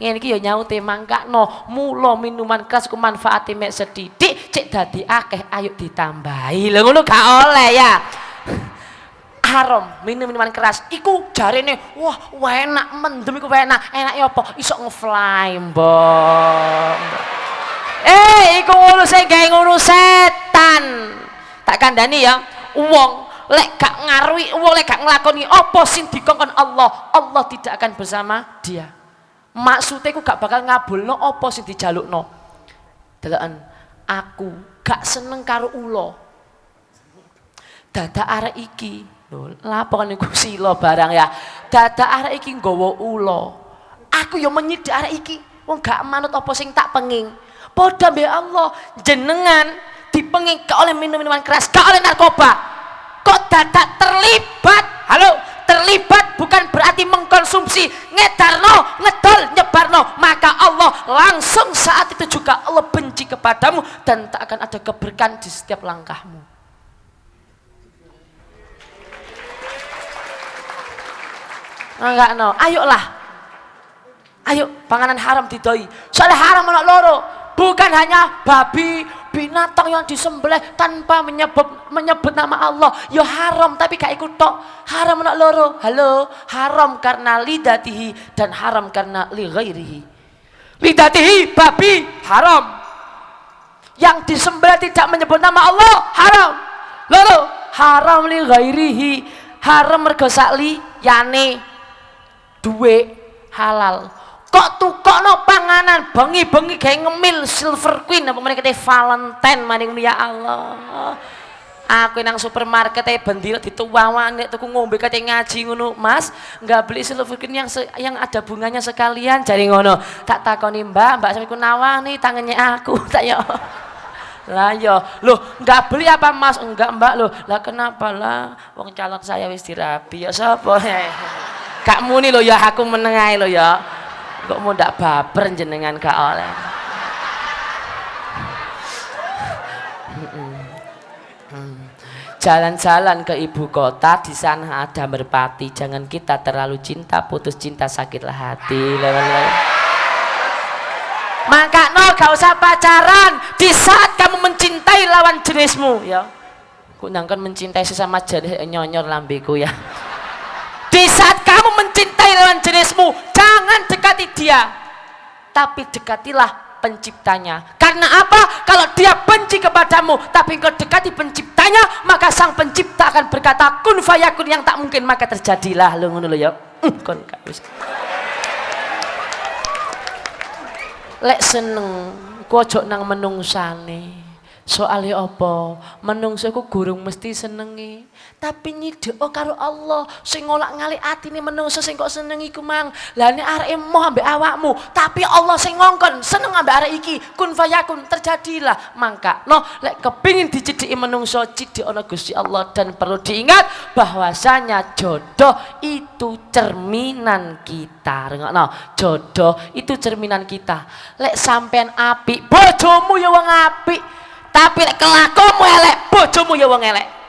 Ngene iki ya nyaute mangkakno, mula minuman keras ku manfaate mek sedidik, cek dadi akeh ayo ditambahi. Lha ngono gak oleh ya. haram minum minuman keras iku jarene wah enak mendem iku enak enaknya apa iso ngefly mbok eh iku ngono sing gawe setan tak kandani ya wong lek gak ngaruhi wong lek gak nglakoni apa sing dikongkon Allah? Allah tidak akan bersama dia. Maksudnya aku gak bakal ngabulno apa sing dijalukno. Deloken aku gak seneng karo ulo. Dada arek iki lho lapo kan iku barang ya. Dada arek iki nggawa ula aku ya menyidik arek iki. Wong gak manut apa sing tak penging. Padha mbek Allah jenengan dipenging ke oleh minum-minuman keras gak oleh narkoba kok dadak terlibat? Halo terlibat bukan berarti mengkonsumsi ngedarno ngedol nyebarno. Maka Allah langsung saat itu juga Allah benci kepadamu dan tak akan ada keberkahan di setiap langkahmu. Enggak no. Ayolah. Ayo panganan haram didoi. Soalnya haram anak loro. Bukan hanya babi binatang yang disembelih tanpa menyebut menyebut nama Allah. Ya haram tapi gak ikut tok. Haram anak loro. Halo haram karena lidatihi dan haram karena li ghairihi. Lidatihi babi haram. Yang disembelih tidak menyebut nama Allah haram. Loro haram li ghairihi. Haram mergo sakli yane duwe halal kok tukokno panganan? Bengi-bengi kayak ngemil silver queen. Apa mereka kata valentine maning ya Allah. Aku nang supermarket e bendira dituwawan nek tuku ngombe kate ngaji ngono. Mas nggak beli silver queen yang yang ada bunganya sekalian. Jari ngono. Tak takoni Mbak Mbak ku nawani tangannya aku. Tak ya lah yo. Loh nggak beli apa mas? Enggak mbak. Loh lah kenapa? Lah wong calon saya wis ya sapa? Kak muni lo ya aku menengai lo ya. Kok mau ndak baper jenengan gak oleh. jalan-jalan ke ibu kota di sana ada merpati. Jangan kita terlalu cinta putus cinta sakitlah hati. Maka no gak usah pacaran. Di saat kamu mencintai lawan jenismu ya. Kunangkan mencintai sesama jenis nyonyor lambeku ya di saat kamu mencintai lawan jenismu jangan dekati dia tapi dekatilah penciptanya. Karena apa? Kalau dia benci kepadamu, tapi engkau dekati penciptanya, maka sang pencipta akan berkata kun fayakun yang tak mungkin maka terjadilah. Lu ngono lho ya. Hmm, kon. Lek seneng, ku ojo nang menungsane. Soalnya apa? Menungso ku gurung mesti senengi. Tapi nyidek karo Allah sing ngolak ngalik atine menungso sing kok senengi ku mang. Lah nek arek emoh ambek awakmu, tapi Allah sing ngongkon seneng ambek arek iki. Kun fayakun terjadilah. Mangka no lek kepingin dicidiki menungso cidik ana Gusti Allah dan perlu diingat bahwasanya jodoh itu cerminan kita. Rengokno, jodoh itu cerminan kita. Lek sampean apik, bojomu ya wong apik. Tapi lek kelakuanmu elek, bojomu ya wong elek.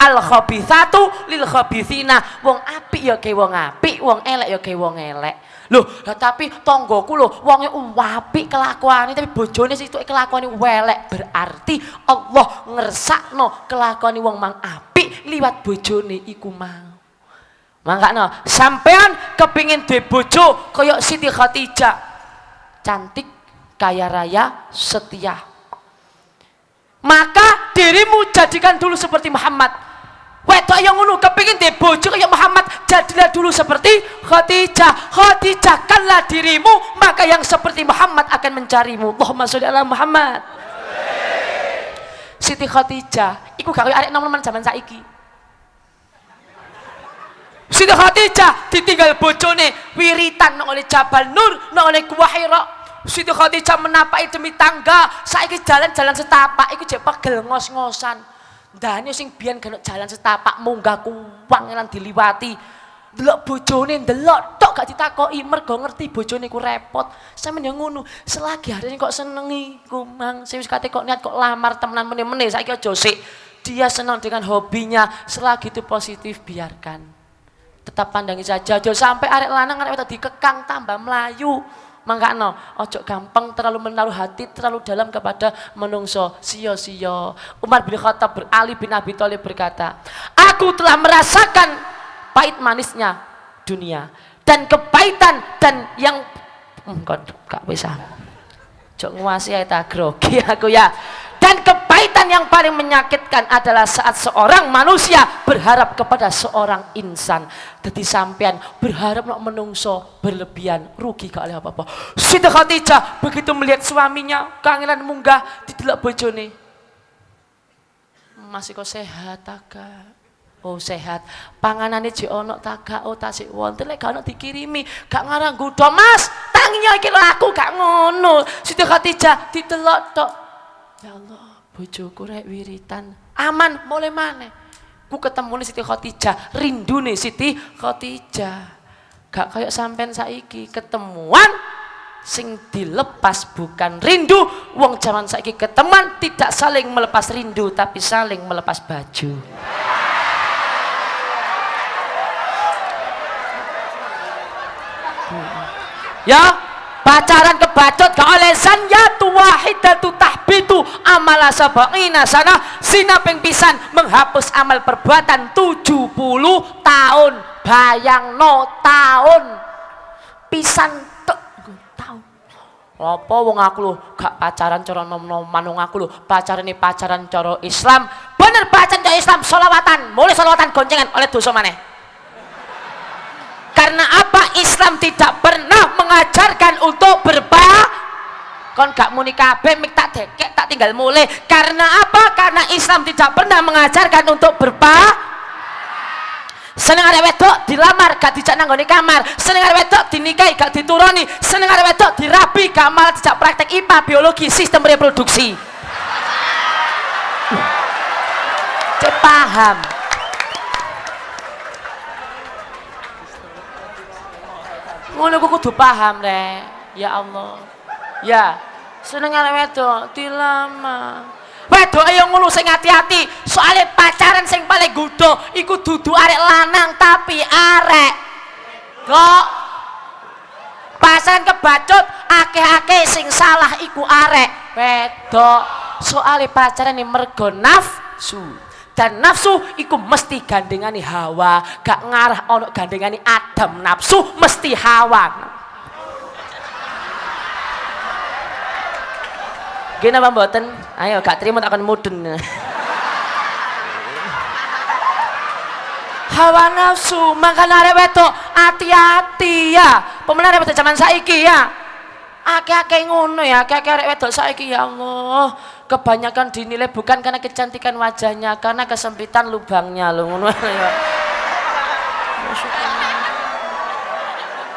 Al khabithatu lil khabithina. Wong apik ya ke wong apik, wong elek ya ke wong elek. Loh, lah tapi tonggoku lho wonge apik kelakuane tapi bojone situ kelakuane welek. Berarti Allah ngersakno kelakuane wong mang apik liwat bojone iku mau. Mangkano, sampean kepingin duwe bojo kaya Siti Khadijah. Cantik, kaya raya, setia. Maka dirimu jadikan dulu seperti Muhammad. Wedok yang ngono kepingin dia bojo kayak Muhammad, jadilah dulu seperti Khadijah. Khadijahkanlah dirimu, maka yang seperti Muhammad akan mencarimu. Allahumma sholli ala Muhammad. Siti Khadijah, iku gak kaya arek nom-noman zaman saiki. Siti Khadijah ditinggal bojone wiritan nang oleh Jabal Nur, nang oleh Gua Hira. Siti Khadijah menapaki demi tangga, saiki jalan-jalan setapak iku jek pegel ngos-ngosan. Ndane sing biyen gak jalan setapak munggah kuwang lan diliwati. Delok bojone ndelok tok gak ditakoki mergo ngerti bojone ku repot. Sampeyan yo ngono, selagi hari kok senengi kumang, sing wis kate kok niat kok lamar temenan meneh-meneh saiki aja sik. Dia senang dengan hobinya, selagi itu positif biarkan. Tetap pandangi saja, aja sampai arek lanang arek wedok dikekang tambah melayu. Mangkano, ojo gampang terlalu menaruh hati terlalu dalam kepada menungso sio-sio. Umar bin Khattab ber Ali bin Abi Thalib berkata, aku telah merasakan pahit manisnya dunia dan kepahitan dan yang hmm, kok gak bisa. Jok nguasi grogi aku ya. Dan kepahitan yang paling menyakitkan adalah saat seorang manusia berharap kepada seorang insan. Jadi sampean berharap nak menungso berlebihan, rugi gak oleh apa-apa. Siti Khadijah begitu melihat suaminya kangenan munggah didelok bojone. Masih kok sehat taga. Oh sehat, panganane jek ono taga, oh tasik wonten lek gak ono dikirimi, gak ngarang gudo Mas, tanginya iki aku gak ngono. Siti Khadijah didelok tok. Ya Allah, bojoku rek wiritan. Aman, mulai mana? Ku ketemu nih Siti Khadijah, rindu nih Siti Khadijah. Gak kayak sampean saiki ketemuan sing dilepas bukan rindu. Wong zaman saiki ketemuan tidak saling melepas rindu tapi saling melepas baju. Ya, pacaran kebacot gak oleh sanyatu wahidatu tahbitu amala sab'ina sana. Ping pisan menghapus amal perbuatan 70 tahun. Bayang no tahun. Pisan tek tahun. Apa wong aku lho gak pacaran cara nom-noman wong aku lho. Ini pacaran cara Islam. Bener pacaran cara Islam solawatan mulai solawatan goncengan oleh dosa maneh. Karena apa? Islam tidak pernah mengajarkan untuk berba kon gak muni kabeh mik tak dekek tak tinggal mulai karena apa? karena Islam tidak pernah mengajarkan untuk berba seneng arek wedok dilamar gak dijak nanggone kamar. Seneng arek wedok dinikahi gak dituruni. Seneng arek wedok dirabi gak malah dijak praktek IPA biologi sistem reproduksi. Cek paham. Ngono ku kudu paham rek. Ya Allah ya seneng arek wedok dilamar Wedoke yo ngono sing hati-hati. Soale pacaran sing paling gudo iku dudu arek lanang tapi arek. Kok pacaran kebacut akeh-akeh sing salah iku arek wedok. Soale pacaran ini mergo nafsu. Dan nafsu iku mesti gandengani hawa, gak ngarah ono gandengani Adam nafsu mesti hawa. Gini apa mboten? Ayo gak terima tak akan mudun. Hawa nafsu, makanya arek wedok hati-hati ya. Pemenang wedok zaman saiki ya. Akeh-akeh ngono ya, akeh-akeh arek wedok saiki ya Allah. Kebanyakan dinilai bukan karena kecantikan wajahnya, karena kesempitan lubangnya lho ngono ya.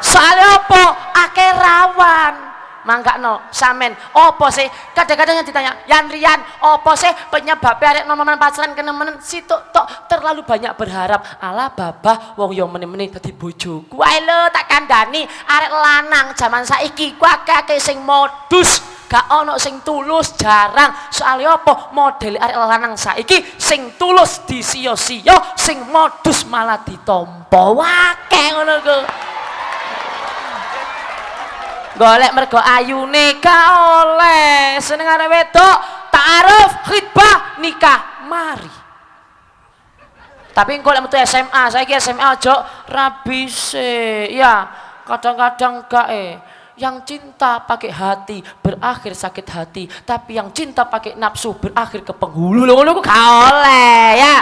Soalnya apa? Akeh rawan. Mangga no, samen, opo sih? Kadang-kadang yang ditanya, Yan Rian, opo sih penyebabnya arek nomoran pacaran kena menen situ tok terlalu banyak berharap. Alah babah, wong yo meni-meni dadi bojoku. Wae lho tak kandhani, arek lanang zaman saiki ku akeh sing modus. Gak ono sing tulus jarang. Soalnya apa? Model arek lanang saiki sing tulus disia-sia, sing modus malah ditompo. Wakeh ngono ku. Golek mergo ayune gak oleh. Seneng arek wedok ta'aruf khitbah nikah mari. Tapi engko lek metu SMA saiki SMA aja rabi se ya kadang-kadang gak eh yang cinta pakai hati berakhir sakit hati. Tapi yang cinta pakai nafsu berakhir ke penghulu. Lho ngono gak oleh ya.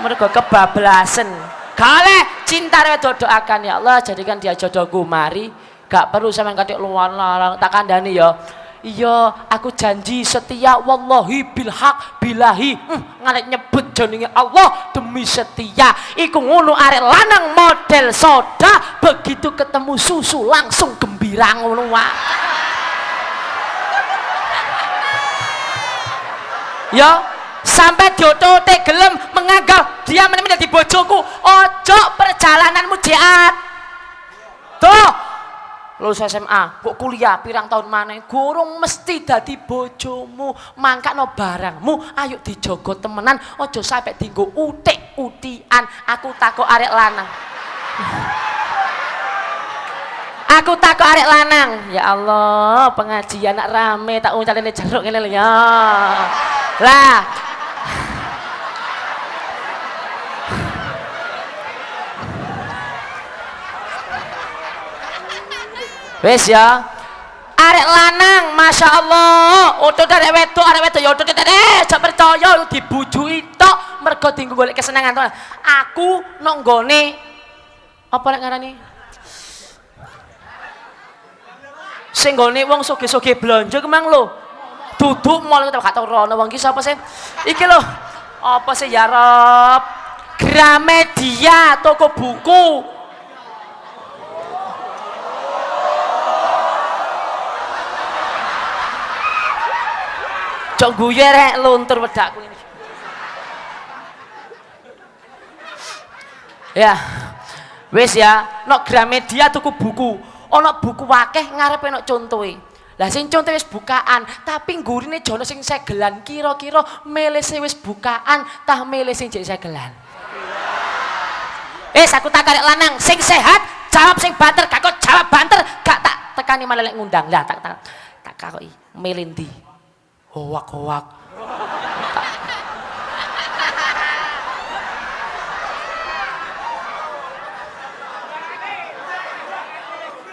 Mereka kebablasan. Kale cinta rewe doakan ya Allah jadikan dia jodohku mari gak perlu sampean katik luar larang tak kandani ya. Iya aku janji setia wallahi bil haq bilahi. Hmm, ngarek nyebut jenenge Allah demi setia. Iku ngono arek lanang model soda begitu ketemu susu langsung gembira ngono wae ya sampai diotote gelem menganggap dia menemani di bojoku ojo perjalananmu jiat tuh lulus SMA kok kuliah pirang tahun mana gurung mesti dadi bojomu. Mangkakno barangmu ayo dijogo temenan. Ojo sampai dinggo utik utian. Aku takut arek lanang. Aku takut arek lanang. Ya Allah pengajian nak rame tak uncalin jeruk ini ya. Lah Wes ya. Arek lanang, masya Allah. Utut arek wedok, arek wedok ya utut eh, aja percaya dibujui tok mergo dienggo golek kesenangan to. Aku nang nggone apa lek ngarani? Sing nggone wong sugih-sugih blonjo kemang lho. Duduk mall gak tau rono wong ki sapa sih? Iki lho. Apa sih ya Rob? Gramedia, toko buku. Cok guyu rek luntur wedakku ini. Ya. Wis ya, nok Gramedia tuku buku. Ono buku wakeh ngarepe nok contohe. Lah sing contoh wis bukaan, tapi gurine jono sing segelan kira-kira melese wis bukaan tah mele sing jek segelan. Wis aku tak karek lanang sing sehat jawab sing banter, gak kok jawab banter, gak tak tekani malah lek ngundang. Lah tak tak tak kakoki melendi. Hoak hoak.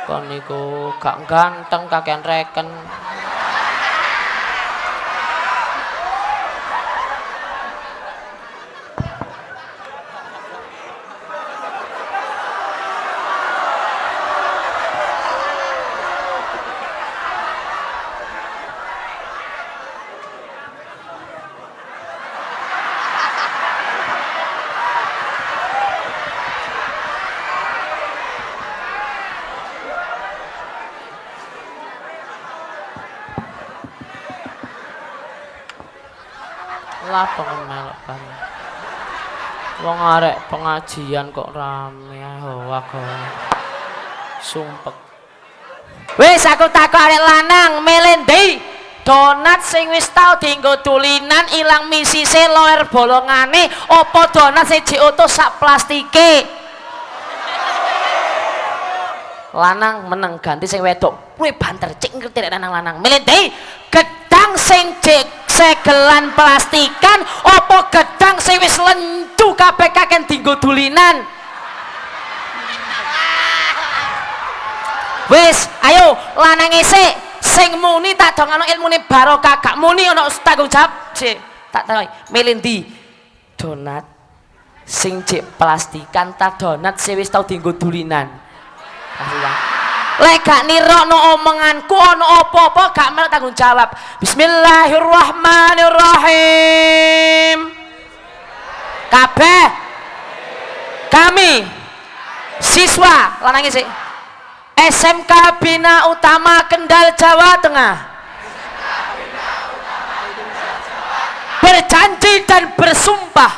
Kon niku gak ganteng kakean reken. Lah pengen melok kan. Wong arek pengajian kok rame hoak hoak. Sumpek. Wis aku takok arek lanang melendi. donat sing wis tau dienggo tulinan ilang misise loer bolongane apa donat sing dioto sak plastike lanang meneng ganti sing wedok kuwi banter cik ngerti lanang-lanang milih ndi gedang sing jek segelan plastikan apa gedang sing wis lencu kabeh kaken dienggo tulinan wis ayo lanang isik. Sing muni tak dongano ilmune barokah. Gak muni ana tanggung jawab. Sik tak takoki milih ndi donat. Sing jek plastikan ta donat sing wis tau dienggo dulinan. Lek gak nirokno omonganku ana apa-apa gak melok tanggung jawab. Bismillahirrahmanirrahim. Kabeh. Kami siswa lanang sih SMK Bina Utama Kendal Jawa Tengah. Berjanji dan bersumpah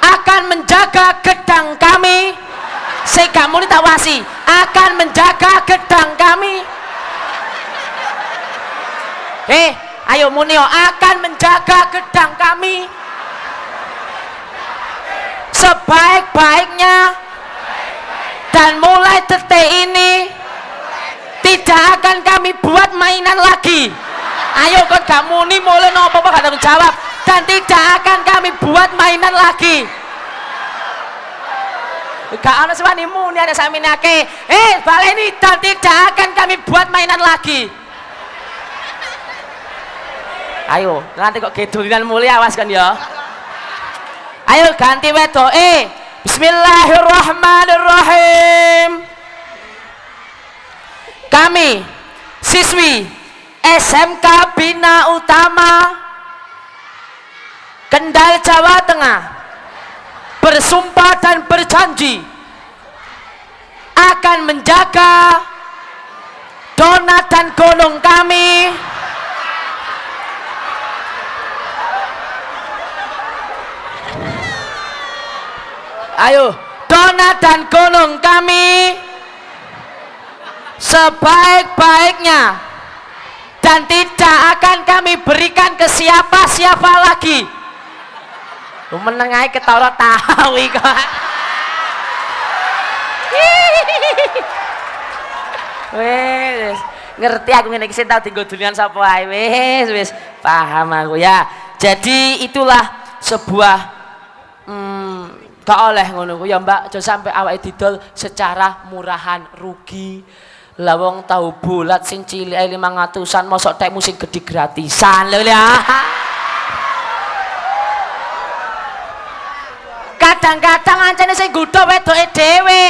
akan menjaga gedang kami. Kamu tak wasi. Akan menjaga gedang kami. Eh ayo munio akan menjaga gedang kami sebaik-baiknya dan mulai detik ini tidak akan kami buat mainan lagi. Ayo kan kamu nih mulai nopo apa gak tanggung jawab. Dan tidak akan kami buat mainan lagi. Gak ada sebani muni ada saminake eh baleni dan tidak akan kami buat mainan lagi. Ayo nanti kok gedulinan mulia awas kan ya ayo ganti wedo. Eh Bismillahirrahmanirrahim. Kami siswi SMK Bina Utama Kendal Jawa Tengah bersumpah dan berjanji akan menjaga donat dan gunung kami ayo donat dan gunung kami sebaik-baiknya dan tidak akan kami berikan ke siapa-siapa lagi Lu meneng ae ketara tahu iku. Wes, ngerti aku ngene iki tau dienggo sapa ae wis wis paham aku ya. Jadi itulah sebuah hmm, gak oleh ngono ku ya Mbak, aja sampai awake didol secara murahan rugi. Lah wong tahu bulat sing cilike 500-an mosok tek musik gede gratisan lho ya. kadang-kadang ancene sing nggodha wedoke dhewe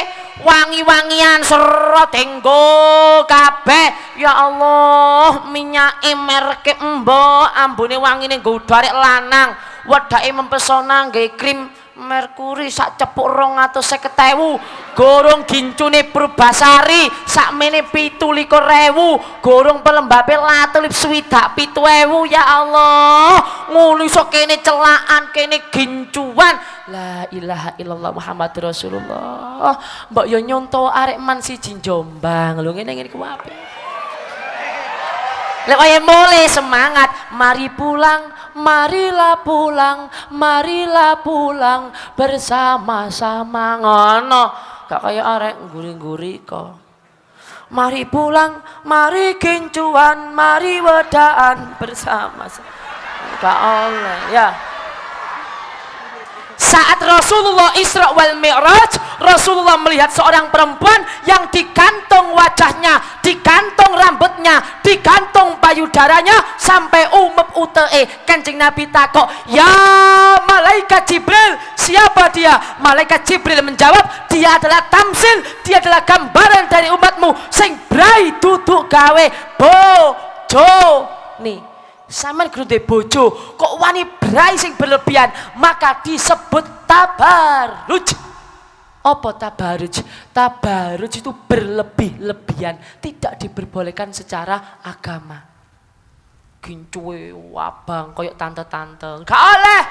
wangi-wangian serot enggo kabeh ya Allah minyake merke embo ambune wangine nggodha arek lanang wedake mempesona nggae krim Merkuri sak cepuk rong atau seketewu gorong gincune Purbasari sak mene pitu likur rewu gorong pelembabe latulip swidak pitu ewu. Ya Allah ngulu iso kene celaan kene gincuan. La ilaha illallah Muhammad Rasulullah. Mbak yo nyonto arek man siji Jombang. Lho ngene ngene ku apik Lek wayahe mulai semangat, mari pulang, marilah pulang, marilah pulang bersama-sama ngono. Gak kaya arek nguri-nguri kok. Mari pulang, mari kincuan, mari wedaan bersama-sama. Gak oleh ya. Saat Rasulullah Isra wal Mi'raj, Rasulullah melihat seorang perempuan yang digantung wajahnya, digantung rambutnya, digantung payudaranya sampai umep ute. Kanjeng Nabi takok, "Ya malaikat Jibril, siapa dia?" Malaikat Jibril menjawab, "Dia adalah tamsil, dia adalah gambaran dari umatmu sing brai duduk gawe bojo." Nih, Saman grude bojo kok wani brai sing berlebihan maka disebut tabaruj. Apa tabaruj? Tabaruj itu berlebih-lebihan tidak diperbolehkan secara agama. Gincuwe wabang koyok tante-tante. Gak oleh!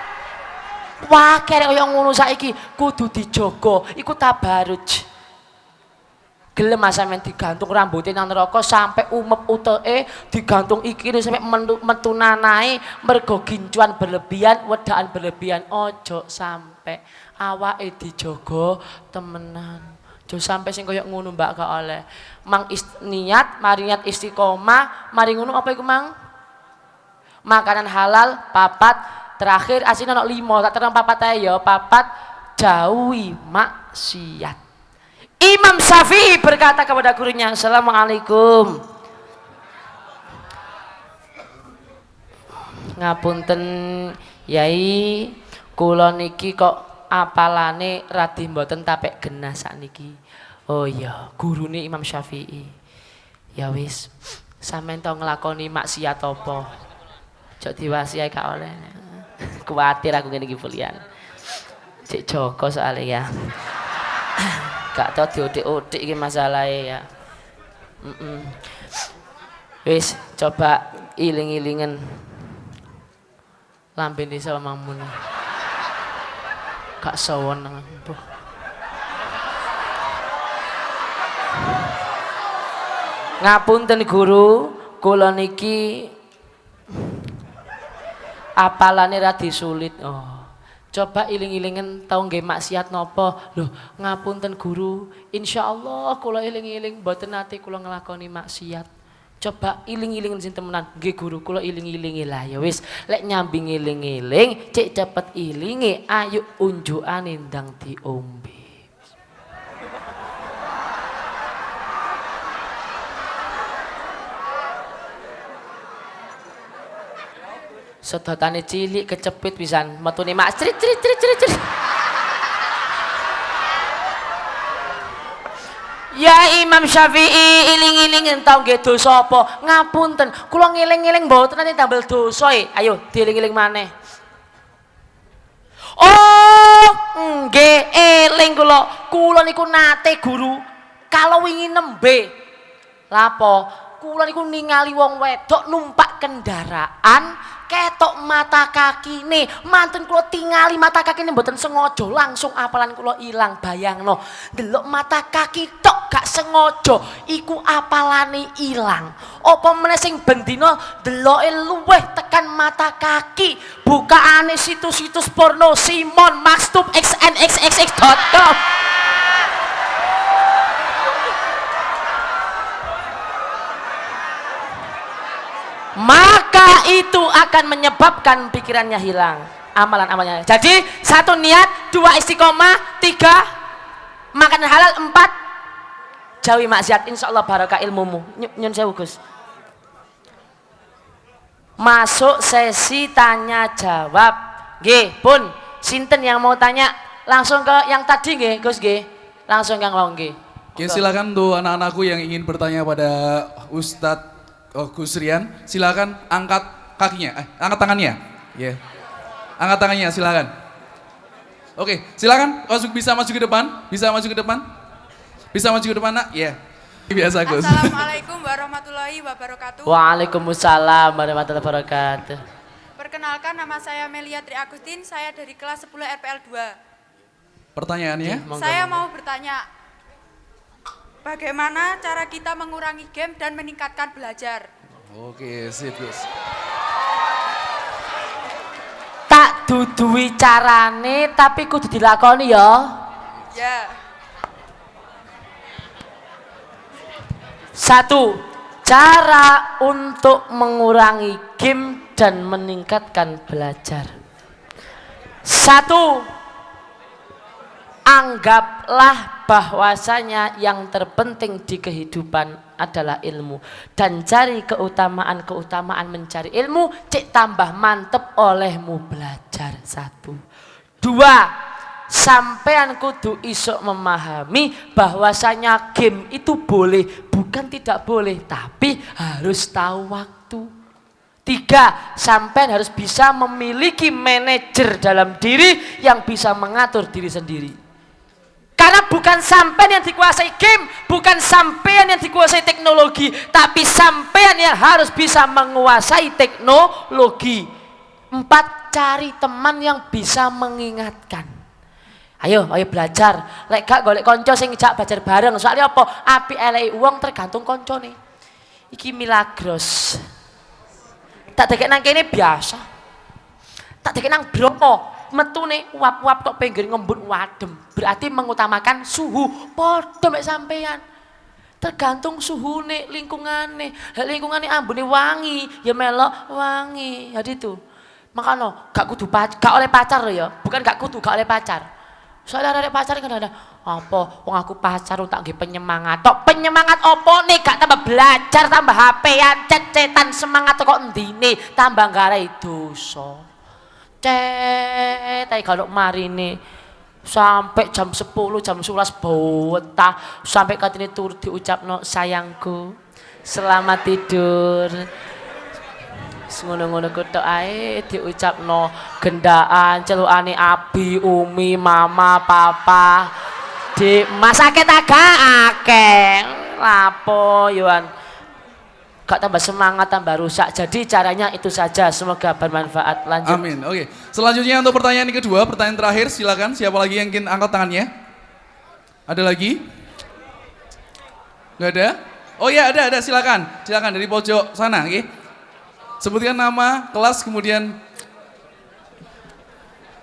Wah kere koyok ngono saiki kudu dijogo. Iku tabaruj gelem sampean digantung rambutnya nang neraka sampai umep uteke digantung ikine sampai metu nanae mergo gincuan berlebihan wedaan berlebihan ojo sampai awake dijogo temenan Ojo sampai sing koyo ngono Mbak gak oleh. Mang is, niat, mari niat istiqomah, mari ngono apa iku Mang? Makanan halal, papat, terakhir asine ono lima, tak terang papat ae ya, papat jauhi maksiat. Imam Syafi'i berkata kepada gurunya, Assalamualaikum. Ngapunten Yai, kula niki kok apalane radi mboten tapek genah sakniki. Oh iya, gurune Imam Syafi'i. Ya wis, sampean tau nglakoni maksiat apa? Cok diwasiai gak oleh. Kuatir aku ngene iki bulian. Cek Joko soalnya ya. Gak tau diodik-odik iki masalahe ya. Mm -mm. Wis, coba iling-ilingen. Lambe desa mamun. Gak sawon aku. Ngapunten guru, kula niki apalane radi sulit. Oh. Coba iling-ilingen tau nggih maksiat napa? Loh, ngapunten guru, insyaallah kula iling-iling mboten nate kula nglakoni maksiat. Coba iling-iling sing temenan. Nggih guru kula iling-ilingi lah ya wis. Lek nyambi ngiling-iling, cek cepet ilingi, ayo unjukane ndang diombe. Sedotane cilik kecepit pisan, metune mak crit crit crit crit crit. Ya Imam Syafi'i iling-iling tau nggih dosa apa? Ngapunten, kula ngeling-eling mboten nanti tambel dosa e. Ayo dieling-eling maneh. Oh, nggih eling kula. Kula niku nate guru kalau wingi nembe. Lapo? Kula niku ningali wong wedok numpak kendaraan ketok mata kaki nih. Manten kula tingali mata kaki nih mboten sengaja. Langsung apalan kula ilang bayangno. Delok mata kaki tok gak sengaja. Iku apalane ilang. Apa meneh sing bendina deloke luweh tekan mata kaki. Bukaane situs-situs porno Simon Maxtub xnxxx.com maka itu akan menyebabkan pikirannya hilang amalan-amalnya jadi satu niat dua istiqomah tiga makan halal empat jauhi maksiat. Insya Allah barokah ilmumu. Ny- nyun sewu Gus. Masuk sesi tanya jawab. G pun. Sinten yang mau tanya? Langsung ke yang tadi G Gus G langsung yang mau G Oke, silakan tuh anak-anakku yang ingin bertanya pada Ustadz oh, Gus Rian, silakan angkat kakinya, eh, angkat tangannya. Ya. Angkat tangannya, silakan. Oke, silakan masuk bisa masuk ke depan, bisa masuk ke depan. Bisa maju ke depan, Nak? Ya. Biasa, Gus. Assalamualaikum warahmatullahi wabarakatuh. Waalaikumsalam warahmatullahi wabarakatuh Perkenalkan nama saya Melia Tri Agustin, saya dari kelas 10 RPL 2. Pertanyaannya? Monggo, Saya mau bertanya, bagaimana cara kita mengurangi game dan meningkatkan belajar? Oke, sip, Gus. tak duduhi carane tapi kudu dilakoni ya Ya, satu cara untuk mengurangi game dan meningkatkan belajar satu anggaplah bahwasanya yang terpenting di kehidupan adalah ilmu. Dan cari keutamaan-keutamaan mencari ilmu cek tambah mantep olehmu belajar satu. Dua sampean kudu isok memahami bahwasanya game itu boleh bukan tidak boleh tapi harus tahu waktu. Tiga, sampean harus bisa memiliki manajer dalam diri yang bisa mengatur diri sendiri. Karena bukan sampean yang dikuasai game, bukan sampean yang dikuasai teknologi, tapi sampean yang harus bisa menguasai teknologi. Empat, cari teman yang bisa mengingatkan. Ayo, ayo belajar. Lek gak golek konco sing ngejak belajar bareng. Soalnya apa? Api elek uang tergantung koncone. Iki milagros. Tak dekek nang kene biasa. Tak dekek nang Bromo. Metune uap-uap kok pinggir ngembun wadem. Berarti mengutamakan suhu. Podo mek sampean. Tergantung suhune, lingkungane. Lah lingkungane ambune wangi, ya melok wangi. Jadi itu. Makanya gak kudu pac- gak oleh pacar ya. Bukan gak kudu, gak oleh pacar. Soalnya ada pacar kan ada apa? Wong aku pacar tak nggih penyemangat. Tok penyemangat opo nih gak tambah belajar, tambah HP-an, cet-cetan semangat kok endine tambah garai dosa. Cet, ae kalau marine sampai jam 10 jam 11 botah sampai katene tur diucapno sayangku selamat tidur. Ngono-ngono kutok ae diucapno gendaan celukane abi umi mama papa di masake agak akeh. Lapo yoan gak tambah semangat tambah rusak jadi caranya itu saja semoga bermanfaat lanjut Amin. Oke. Selanjutnya untuk pertanyaan kedua, pertanyaan terakhir silakan siapa lagi yang ingin angkat tangannya? Ada lagi? Gak ada? Oh iya ada, ada silakan. Silakan dari pojok sana, oke. Sebutkan nama, kelas, kemudian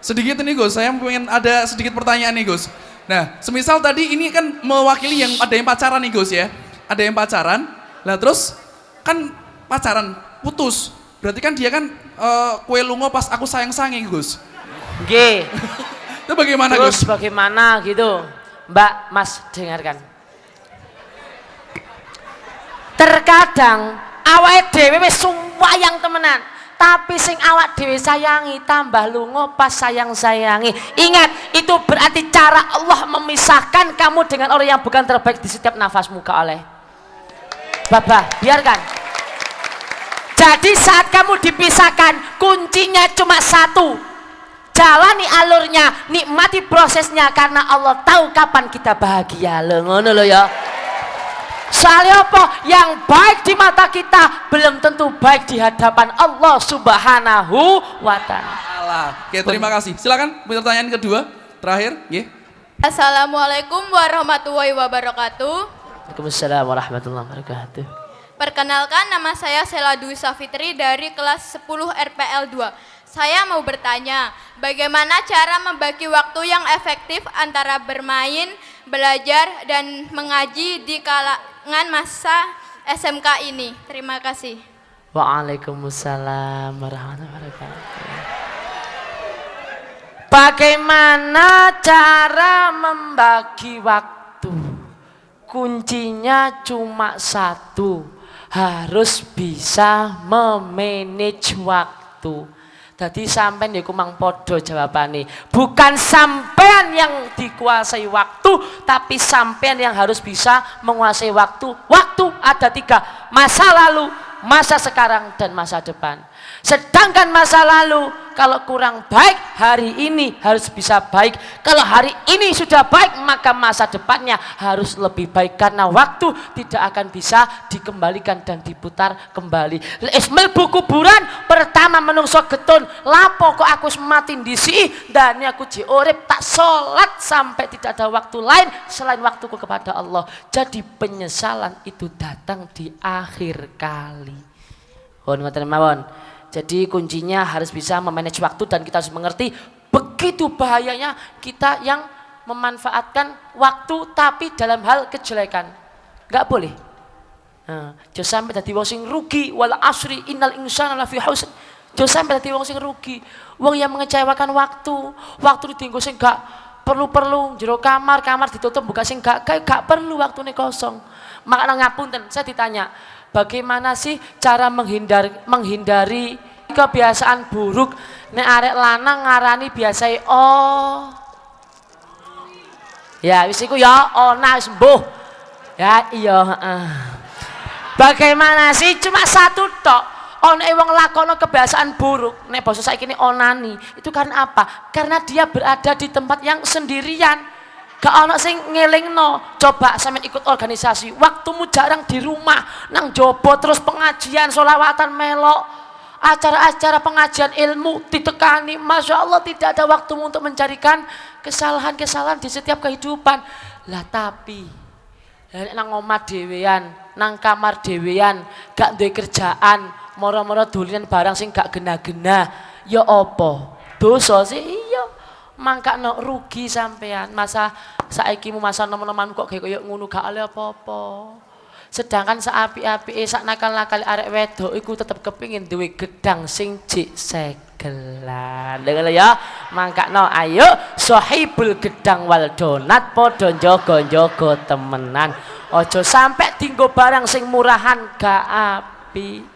sedikit ini Gus, saya pengen ada sedikit pertanyaan nih Gus. Nah, semisal tadi ini kan mewakili yang ada yang pacaran nih Gus ya. Ada yang pacaran, lah terus kan pacaran putus. Berarti kan dia kan eh, kue lungo pas aku sayang-sayangi Gus. Nggih. Itu bagaimana Terus Gus? bagaimana gitu? Mbak, Mas dengarkan. Terkadang awake dhewe wis suwayang temenan, tapi sing awak dhewe sayangi tambah lunga pas sayang-sayangi. Ingat, itu berarti cara Allah memisahkan kamu dengan orang yang bukan terbaik di setiap nafasmu ke oleh. Baba, biarkan. Jadi saat kamu dipisahkan, kuncinya cuma satu. Jalani alurnya, nikmati prosesnya karena Allah tahu kapan kita bahagia. Loh, ngono loh ya. Soalnya apa? Yang baik di mata kita belum tentu baik di hadapan Allah Subhanahu wa taala. Oke, terima kasih. Silakan pertanyaan kedua, terakhir, nggih. Assalamualaikum warahmatullahi wabarakatuh. Waalaikumsalam warahmatullahi wabarakatuh. Perkenalkan nama saya Sela Dwi Safitri dari kelas 10 RPL 2. Saya mau bertanya, bagaimana cara membagi waktu yang efektif antara bermain, belajar, dan mengaji di kalangan masa SMK ini? Terima kasih. Waalaikumsalam warahmatullahi wabarakatuh. Bagaimana cara membagi waktu? Kuncinya cuma satu, harus bisa memanage waktu. Jadi sampean niku mang podo jawabane. Bukan sampean yang dikuasai waktu, tapi sampean yang harus bisa menguasai waktu. Waktu ada tiga, masa lalu, masa sekarang, dan masa depan. Sedangkan masa lalu, kalau kurang baik, hari ini harus bisa baik. Kalau hari ini sudah baik, maka masa depannya harus lebih baik. Karena waktu tidak akan bisa dikembalikan dan diputar kembali. Ismail buku kuburan, pertama menungso getun. Lapo kok aku mati sini, dan aku jiurip tak sholat sampai tidak ada waktu lain selain waktuku kepada Allah. Jadi penyesalan itu datang di akhir kali. Hon ngoten mawon. Jadi kuncinya harus bisa memanage waktu dan kita harus mengerti begitu bahayanya kita yang memanfaatkan waktu tapi dalam hal kejelekan. Enggak boleh. Nah, sampai tadi wong sing rugi wal asri innal insana lafi husn. Jangan sampai tadi wong sing rugi. Wong yang mengecewakan waktu, waktu ditinggal sing gak perlu-perlu jero kamar, kamar ditutup buka sing gak gak, gak perlu waktunya kosong. Makanya ngapunten, saya ditanya, bagaimana sih cara menghindari menghindari kebiasaan buruk nek arek lanang ngarani biasa oh. Ya wis iku ya ona wis mbuh. Ya iya heeh. bagaimana sih? Cuma satu tok. Ono wong lakono kebiasaan buruk nek basa saiki onani. Itu karena apa? Karena dia berada di tempat yang sendirian. Gak ono sing ngelingno. Coba sampean ikut organisasi, waktumu jarang di rumah, nang jobo terus pengajian, solawatan melok. Acara-acara pengajian ilmu ditekani. Masya Allah tidak ada waktu untuk mencarikan kesalahan-kesalahan di setiap kehidupan. Lah tapi nang omah dhewean, nang kamar dhewean, gak duwe kerjaan, moro-moro dolinan barang sing gak gena-gena, ya apa? Dosa sih iya. Mangkakno rugi sampean. Masa saiki mu masa nemen-nemen kok kayak ngono gak oleh apa-apa. Sedangkan seapi-api sak nakal-nakal arek wedok iku tetep kepingin duwe gedang sing jik segelan. Dengar ya, mangkakno ayo sahibul gedang wal donat padha njogo-njogo temenan. Ojo sampai tinggo barang sing murahan gak api.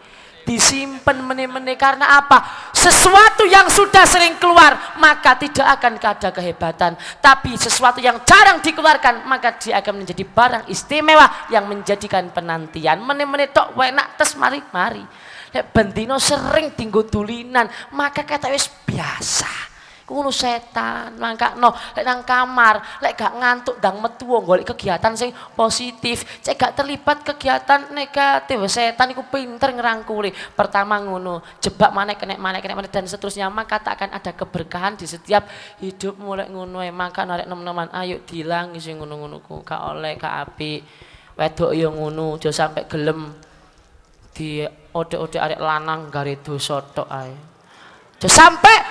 Disimpan meneh-meneh karena apa? Sesuatu yang sudah sering keluar maka tidak akan ada kehebatan. Tapi sesuatu yang jarang dikeluarkan maka dia akan menjadi barang istimewa yang menjadikan penantian. Meneh-meneh tok enak tes mari-mari. Lek bendino sering tinggo dulinan maka kata wis biasa. Ngono setan, mangkakno lek nang kamar, lek gak ngantuk ndang metu golek kegiatan sing positif, cek gak terlibat kegiatan negatif. Setan iku pinter ngerangkuli. Pertama ngono, jebak mana kena mana kena mana dan seterusnya maka tak akan ada keberkahan di setiap hidup mulai ngono. Maka narek teman-teman ayo dilang sing ngono-ngono ku gak oleh gak apik. Wedok yo ngono, aja sampai gelem di ode-ode arek lanang gare dosa tok ae. Aja sampai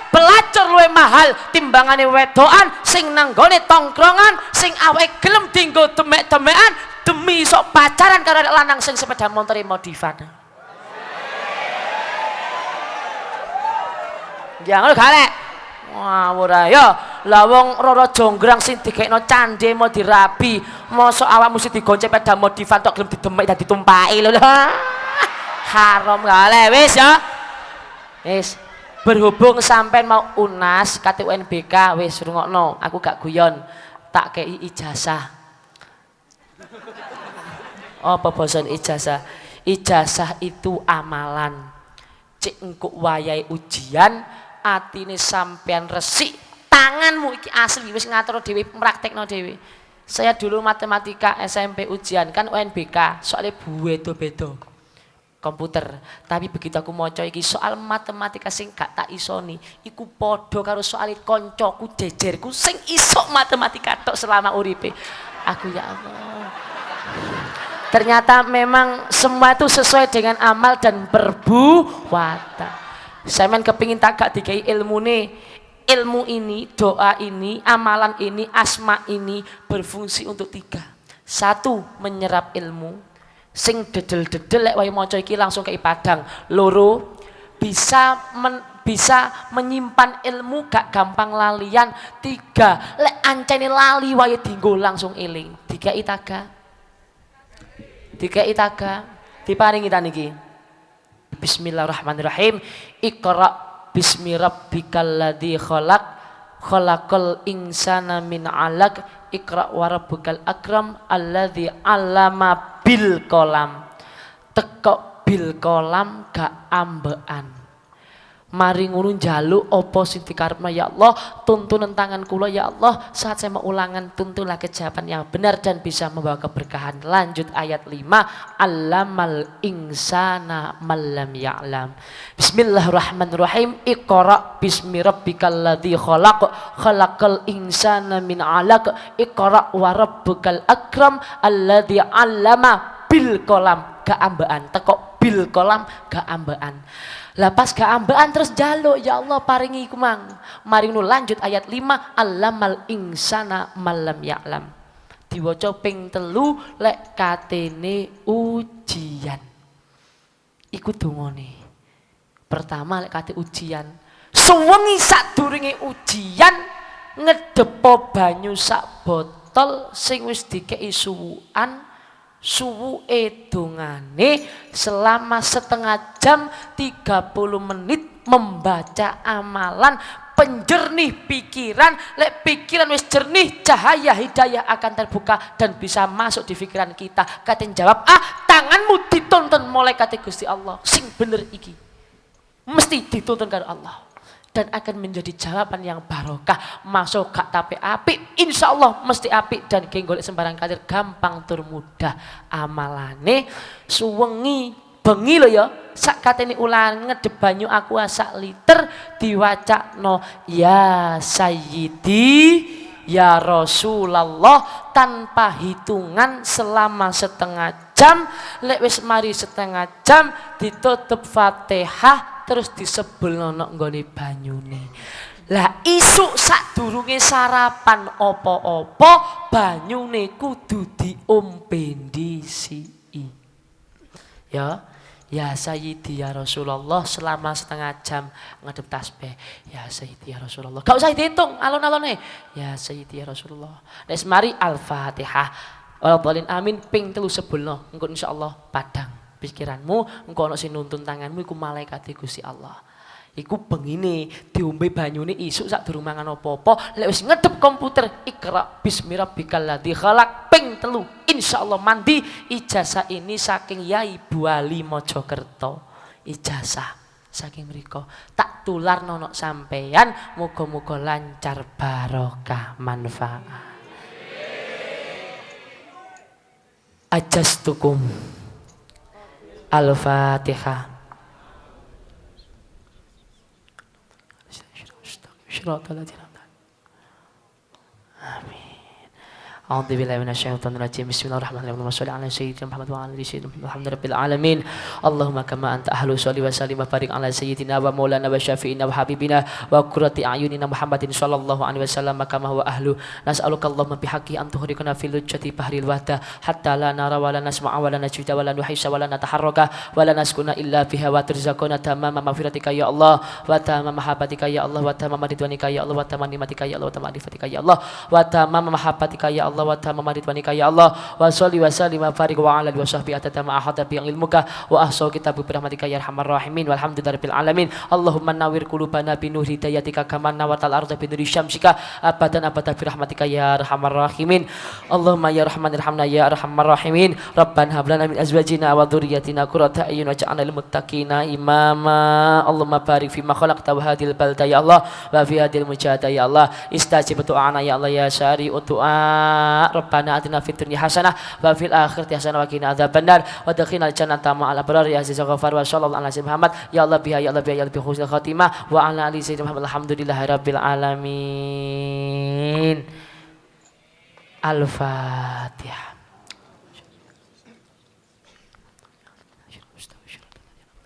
pelacur luwe mahal timbangane wedokan sing nanggone tongkrongan sing awake gelem dinggo demek-demekan demi sok pacaran karo lanang sing sepeda motor modifan. Jangan lu. Wah, ora ya. Lah wong Roro Jonggrang sing dikekno candhe mau dirabi, mosok awakmu mesti digonceng sepeda modifan tok gelem didemek dan ditumpaki lho. Haram galek wis ya. Wis. Berhubung sampean mau UNAS kate UNBK wis rungokno, aku gak guyon. Tak kei ijazah. Apa bosan ijazah? Ijazah itu amalan. Cek engko wayahe ujian, atine sampean resik, tanganmu iki asli wis ngatur dhewe praktekno dhewe. Saya dulu matematika SMP ujian kan UNBK, soalnya beda-beda komputer. Tapi begitu aku maca iki soal matematika sing gak tak isoni, iku padha karo soal koncoku jejerku sing iso matematika tok selama uripe. Aku ya Allah. Ternyata memang semua itu sesuai dengan amal dan perbuatan. Saya main kepingin tak gak dikai ilmu nih. Ilmu ini, doa ini, amalan ini, asma ini berfungsi untuk tiga. Satu, menyerap ilmu sing dedel-dedel lek wae maca iki langsung ke padang. Loro bisa men, bisa menyimpan ilmu gak gampang lalian. Tiga, lek ancene lali wae dinggo langsung eling. Tiga itaga. Tiga itaga diparingi ta niki. Bismillahirrahmanirrahim. Iqra bismi rabbikal ladzi khalaq khalaqal insana min 'alaq Iqra wa rabbukal akram alladzi 'allama bil kolam. Teko bil kolam gak ambean mari ngono njaluk apa sing dikarepno ya Allah? Tuntunan tangan kula ya Allah. Saat saya mau ulangan tuntunlah kejawaban yang benar dan bisa membawa keberkahan. Lanjut ayat 5 allamal insana malam ya'lam. Bismillahirrahmanirrahim. Iqra bismi rabbikal ladzi khalaq. Khalaqal insana min 'alaq. Iqra wa rabbukal akram. Alladzi 'allama bil kolam. Keambaan teko bil kolam. Keambaan lah pas keambaan terus jaluk ya Allah paringi iku mang. Mari lanjut ayat 5 allamal insana malam ya'lam. Diwaca ping telu lek katene ujian. Iku dongane pertama lek kate ujian. Suwengi sadurunge ujian ngedepo banyu sak botol sing wis dikei suwukan suwu edungane selama setengah jam 30 menit membaca amalan penjernih pikiran. Lek pikiran wis jernih cahaya hidayah akan terbuka dan bisa masuk di pikiran kita. Katen jawab ah tanganmu ditonton mulai kata Gusti Allah. Sing bener iki mesti ditonton karo Allah dan akan menjadi jawaban yang barokah. Masuk gak tapi api insya Allah mesti api. Dan genggolek sembarang kalir gampang tur mudah amalane. Suwengi bengi lho ya. Sak katene ulang ngedep banyu aqua sak liter diwacakno ya sayyidi ya Rasulullah tanpa hitungan selama setengah jam lek wis mari setengah jam ditutup Fatihah terus disebul nang nggone banyune lah isuk sadurunge sarapan apa-apa banyune kudu diombe dhisiki ya Ya Sayyidi ya Rasulullah selama setengah jam ngadep tasbih. Ya Sayyidi ya Rasulullah. Gak usah dihitung alon-alone. Ya Sayyidi ya Rasulullah. Nek mari Al-Fatihah. Waladhalin amin ping telu sebelno. Engko insyaallah padang pikiranmu, engko ana sing nuntun tanganmu iku malaikat Gusti Allah. Iku bengine diombe banyune isuk sak durung mangan apa-apa, lek wis ngedep komputer Iqra bismi rabbikal ladzi khalaq ping telu. Insyaallah mandi ijazah ini saking Yai Bu Ali Mojokerto. Ijazah saking mriko tak tular nono sampeyan muga-muga lancar barokah manfaat. Ajastukum Al-Fatihah. Amin. أعوذ بالله من الشيطان الرجيم بسم الله الرحمن الرحيم اللهم صل على سيدنا محمد وعلى آل سيدنا محمد الحمد رب العالمين اللهم كما أنت أهل صل وسلم وبارك على سيدنا ومولانا وشافينا وحبيبنا وقرة أعيننا محمد صلى الله عليه وسلم كما هو أهل نسألك اللهم بحقه أن تخرجنا في لجة بحر الوحدة حتى لا نرى ولا نسمع ولا نجد ولا نحس ولا نتحرك ولا نسكن إلا فيها وترزقنا تمام مغفرتك يا الله وتمام محبتك يا الله وتمام رضوانك يا الله وتمام نعمتك يا الله وتمام معرفتك يا الله وتمام محبتك يا الله salawat wa nikah ya Allah. Wa salli wa sallim wa farik wa ala wa sahbihi atatama ahada bi ilmuka. Wa ahsau kitab bi rahmatika ya arhamar rahimin. Walhamdulillahi alamin. Allahumma nawwir qulubana bi nur hidayatika kama nawatal arda bi nuri syamsika. Abadan abada bi rahmatika ya arhamar rahimin. Allahumma ya rahman irhamna ya arhamar rahimin. Rabbana hab lana min azwajina wa dhurriyyatina qurrata a'yun waj'alna lil muttaqina imama. Allahumma barik fi ma khalaqta wa hadil balda ya Allah. Wa fi hadil mujahada ya Allah. Istajib do'ana ya Allah ya syari'u do'a Rabbana atina fid dunya hasanah wa fil akhirati hasanah wa qina adzabannar. Wa dakhilna jannata ma'al abrar. Ya aziz ya ghafar wa sallallahu ala sayyidina Muhammad. Ya Allah biha ya Allah biha ya Allah bi husnul khatimah. Wa ala ali sayyidina Muhammad alhamdulillahi rabbil alamin. Al-Fatihah.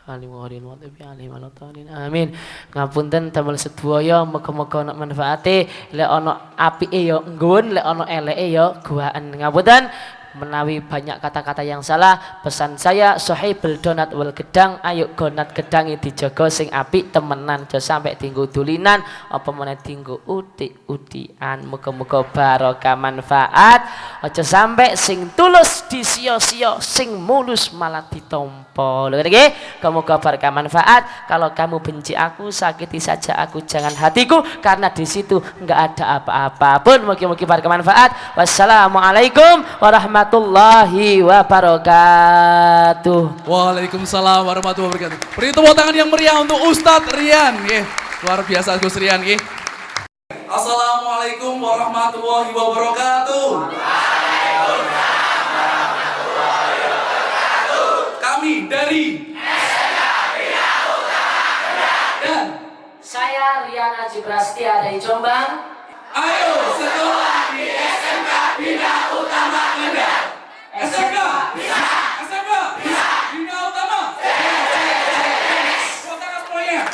Ali wa ghairil maghdubi alaihim waladdallin. Amin. Ngapunten damel sedaya muga-muga ana manfaate. Lek ana api ya nggon, lek ana eleke ya guaken. Ngapunten menawi banyak kata-kata yang salah. Pesan saya sohibul donat wal gedang ayo gonat gedang dijaga sing apik temenan aja sampai tinggu dulinan. Apa meneh tinggu utik-utian muga-muga barokah manfaat. Aja sampai sing tulus disio-sio sing mulus malah ditompo. Lho nggih muga barokah manfaat. Kalau kamu benci aku sakiti saja aku jangan hatiku karena di situ enggak ada apa-apa pun. Mugi-mugi barokah manfaat. Wassalamualaikum warahmatullahi warahmatullahi wabarakatuh. Waalaikumsalam warahmatullahi wabarakatuh. Beri tepuk tangan yang meriah untuk Ustadz Rian. nggih. Luar biasa Gus Rian. nggih. Assalamualaikum warahmatullahi wabarakatuh. Kami dari dan Saya Rian Aji Prastia dari Jombang. Ayo sekolah di SMK Bina Utama Kendal. SMK bisa, SMK bisa, Bina Utama. Yes, yes. Kota semuanya.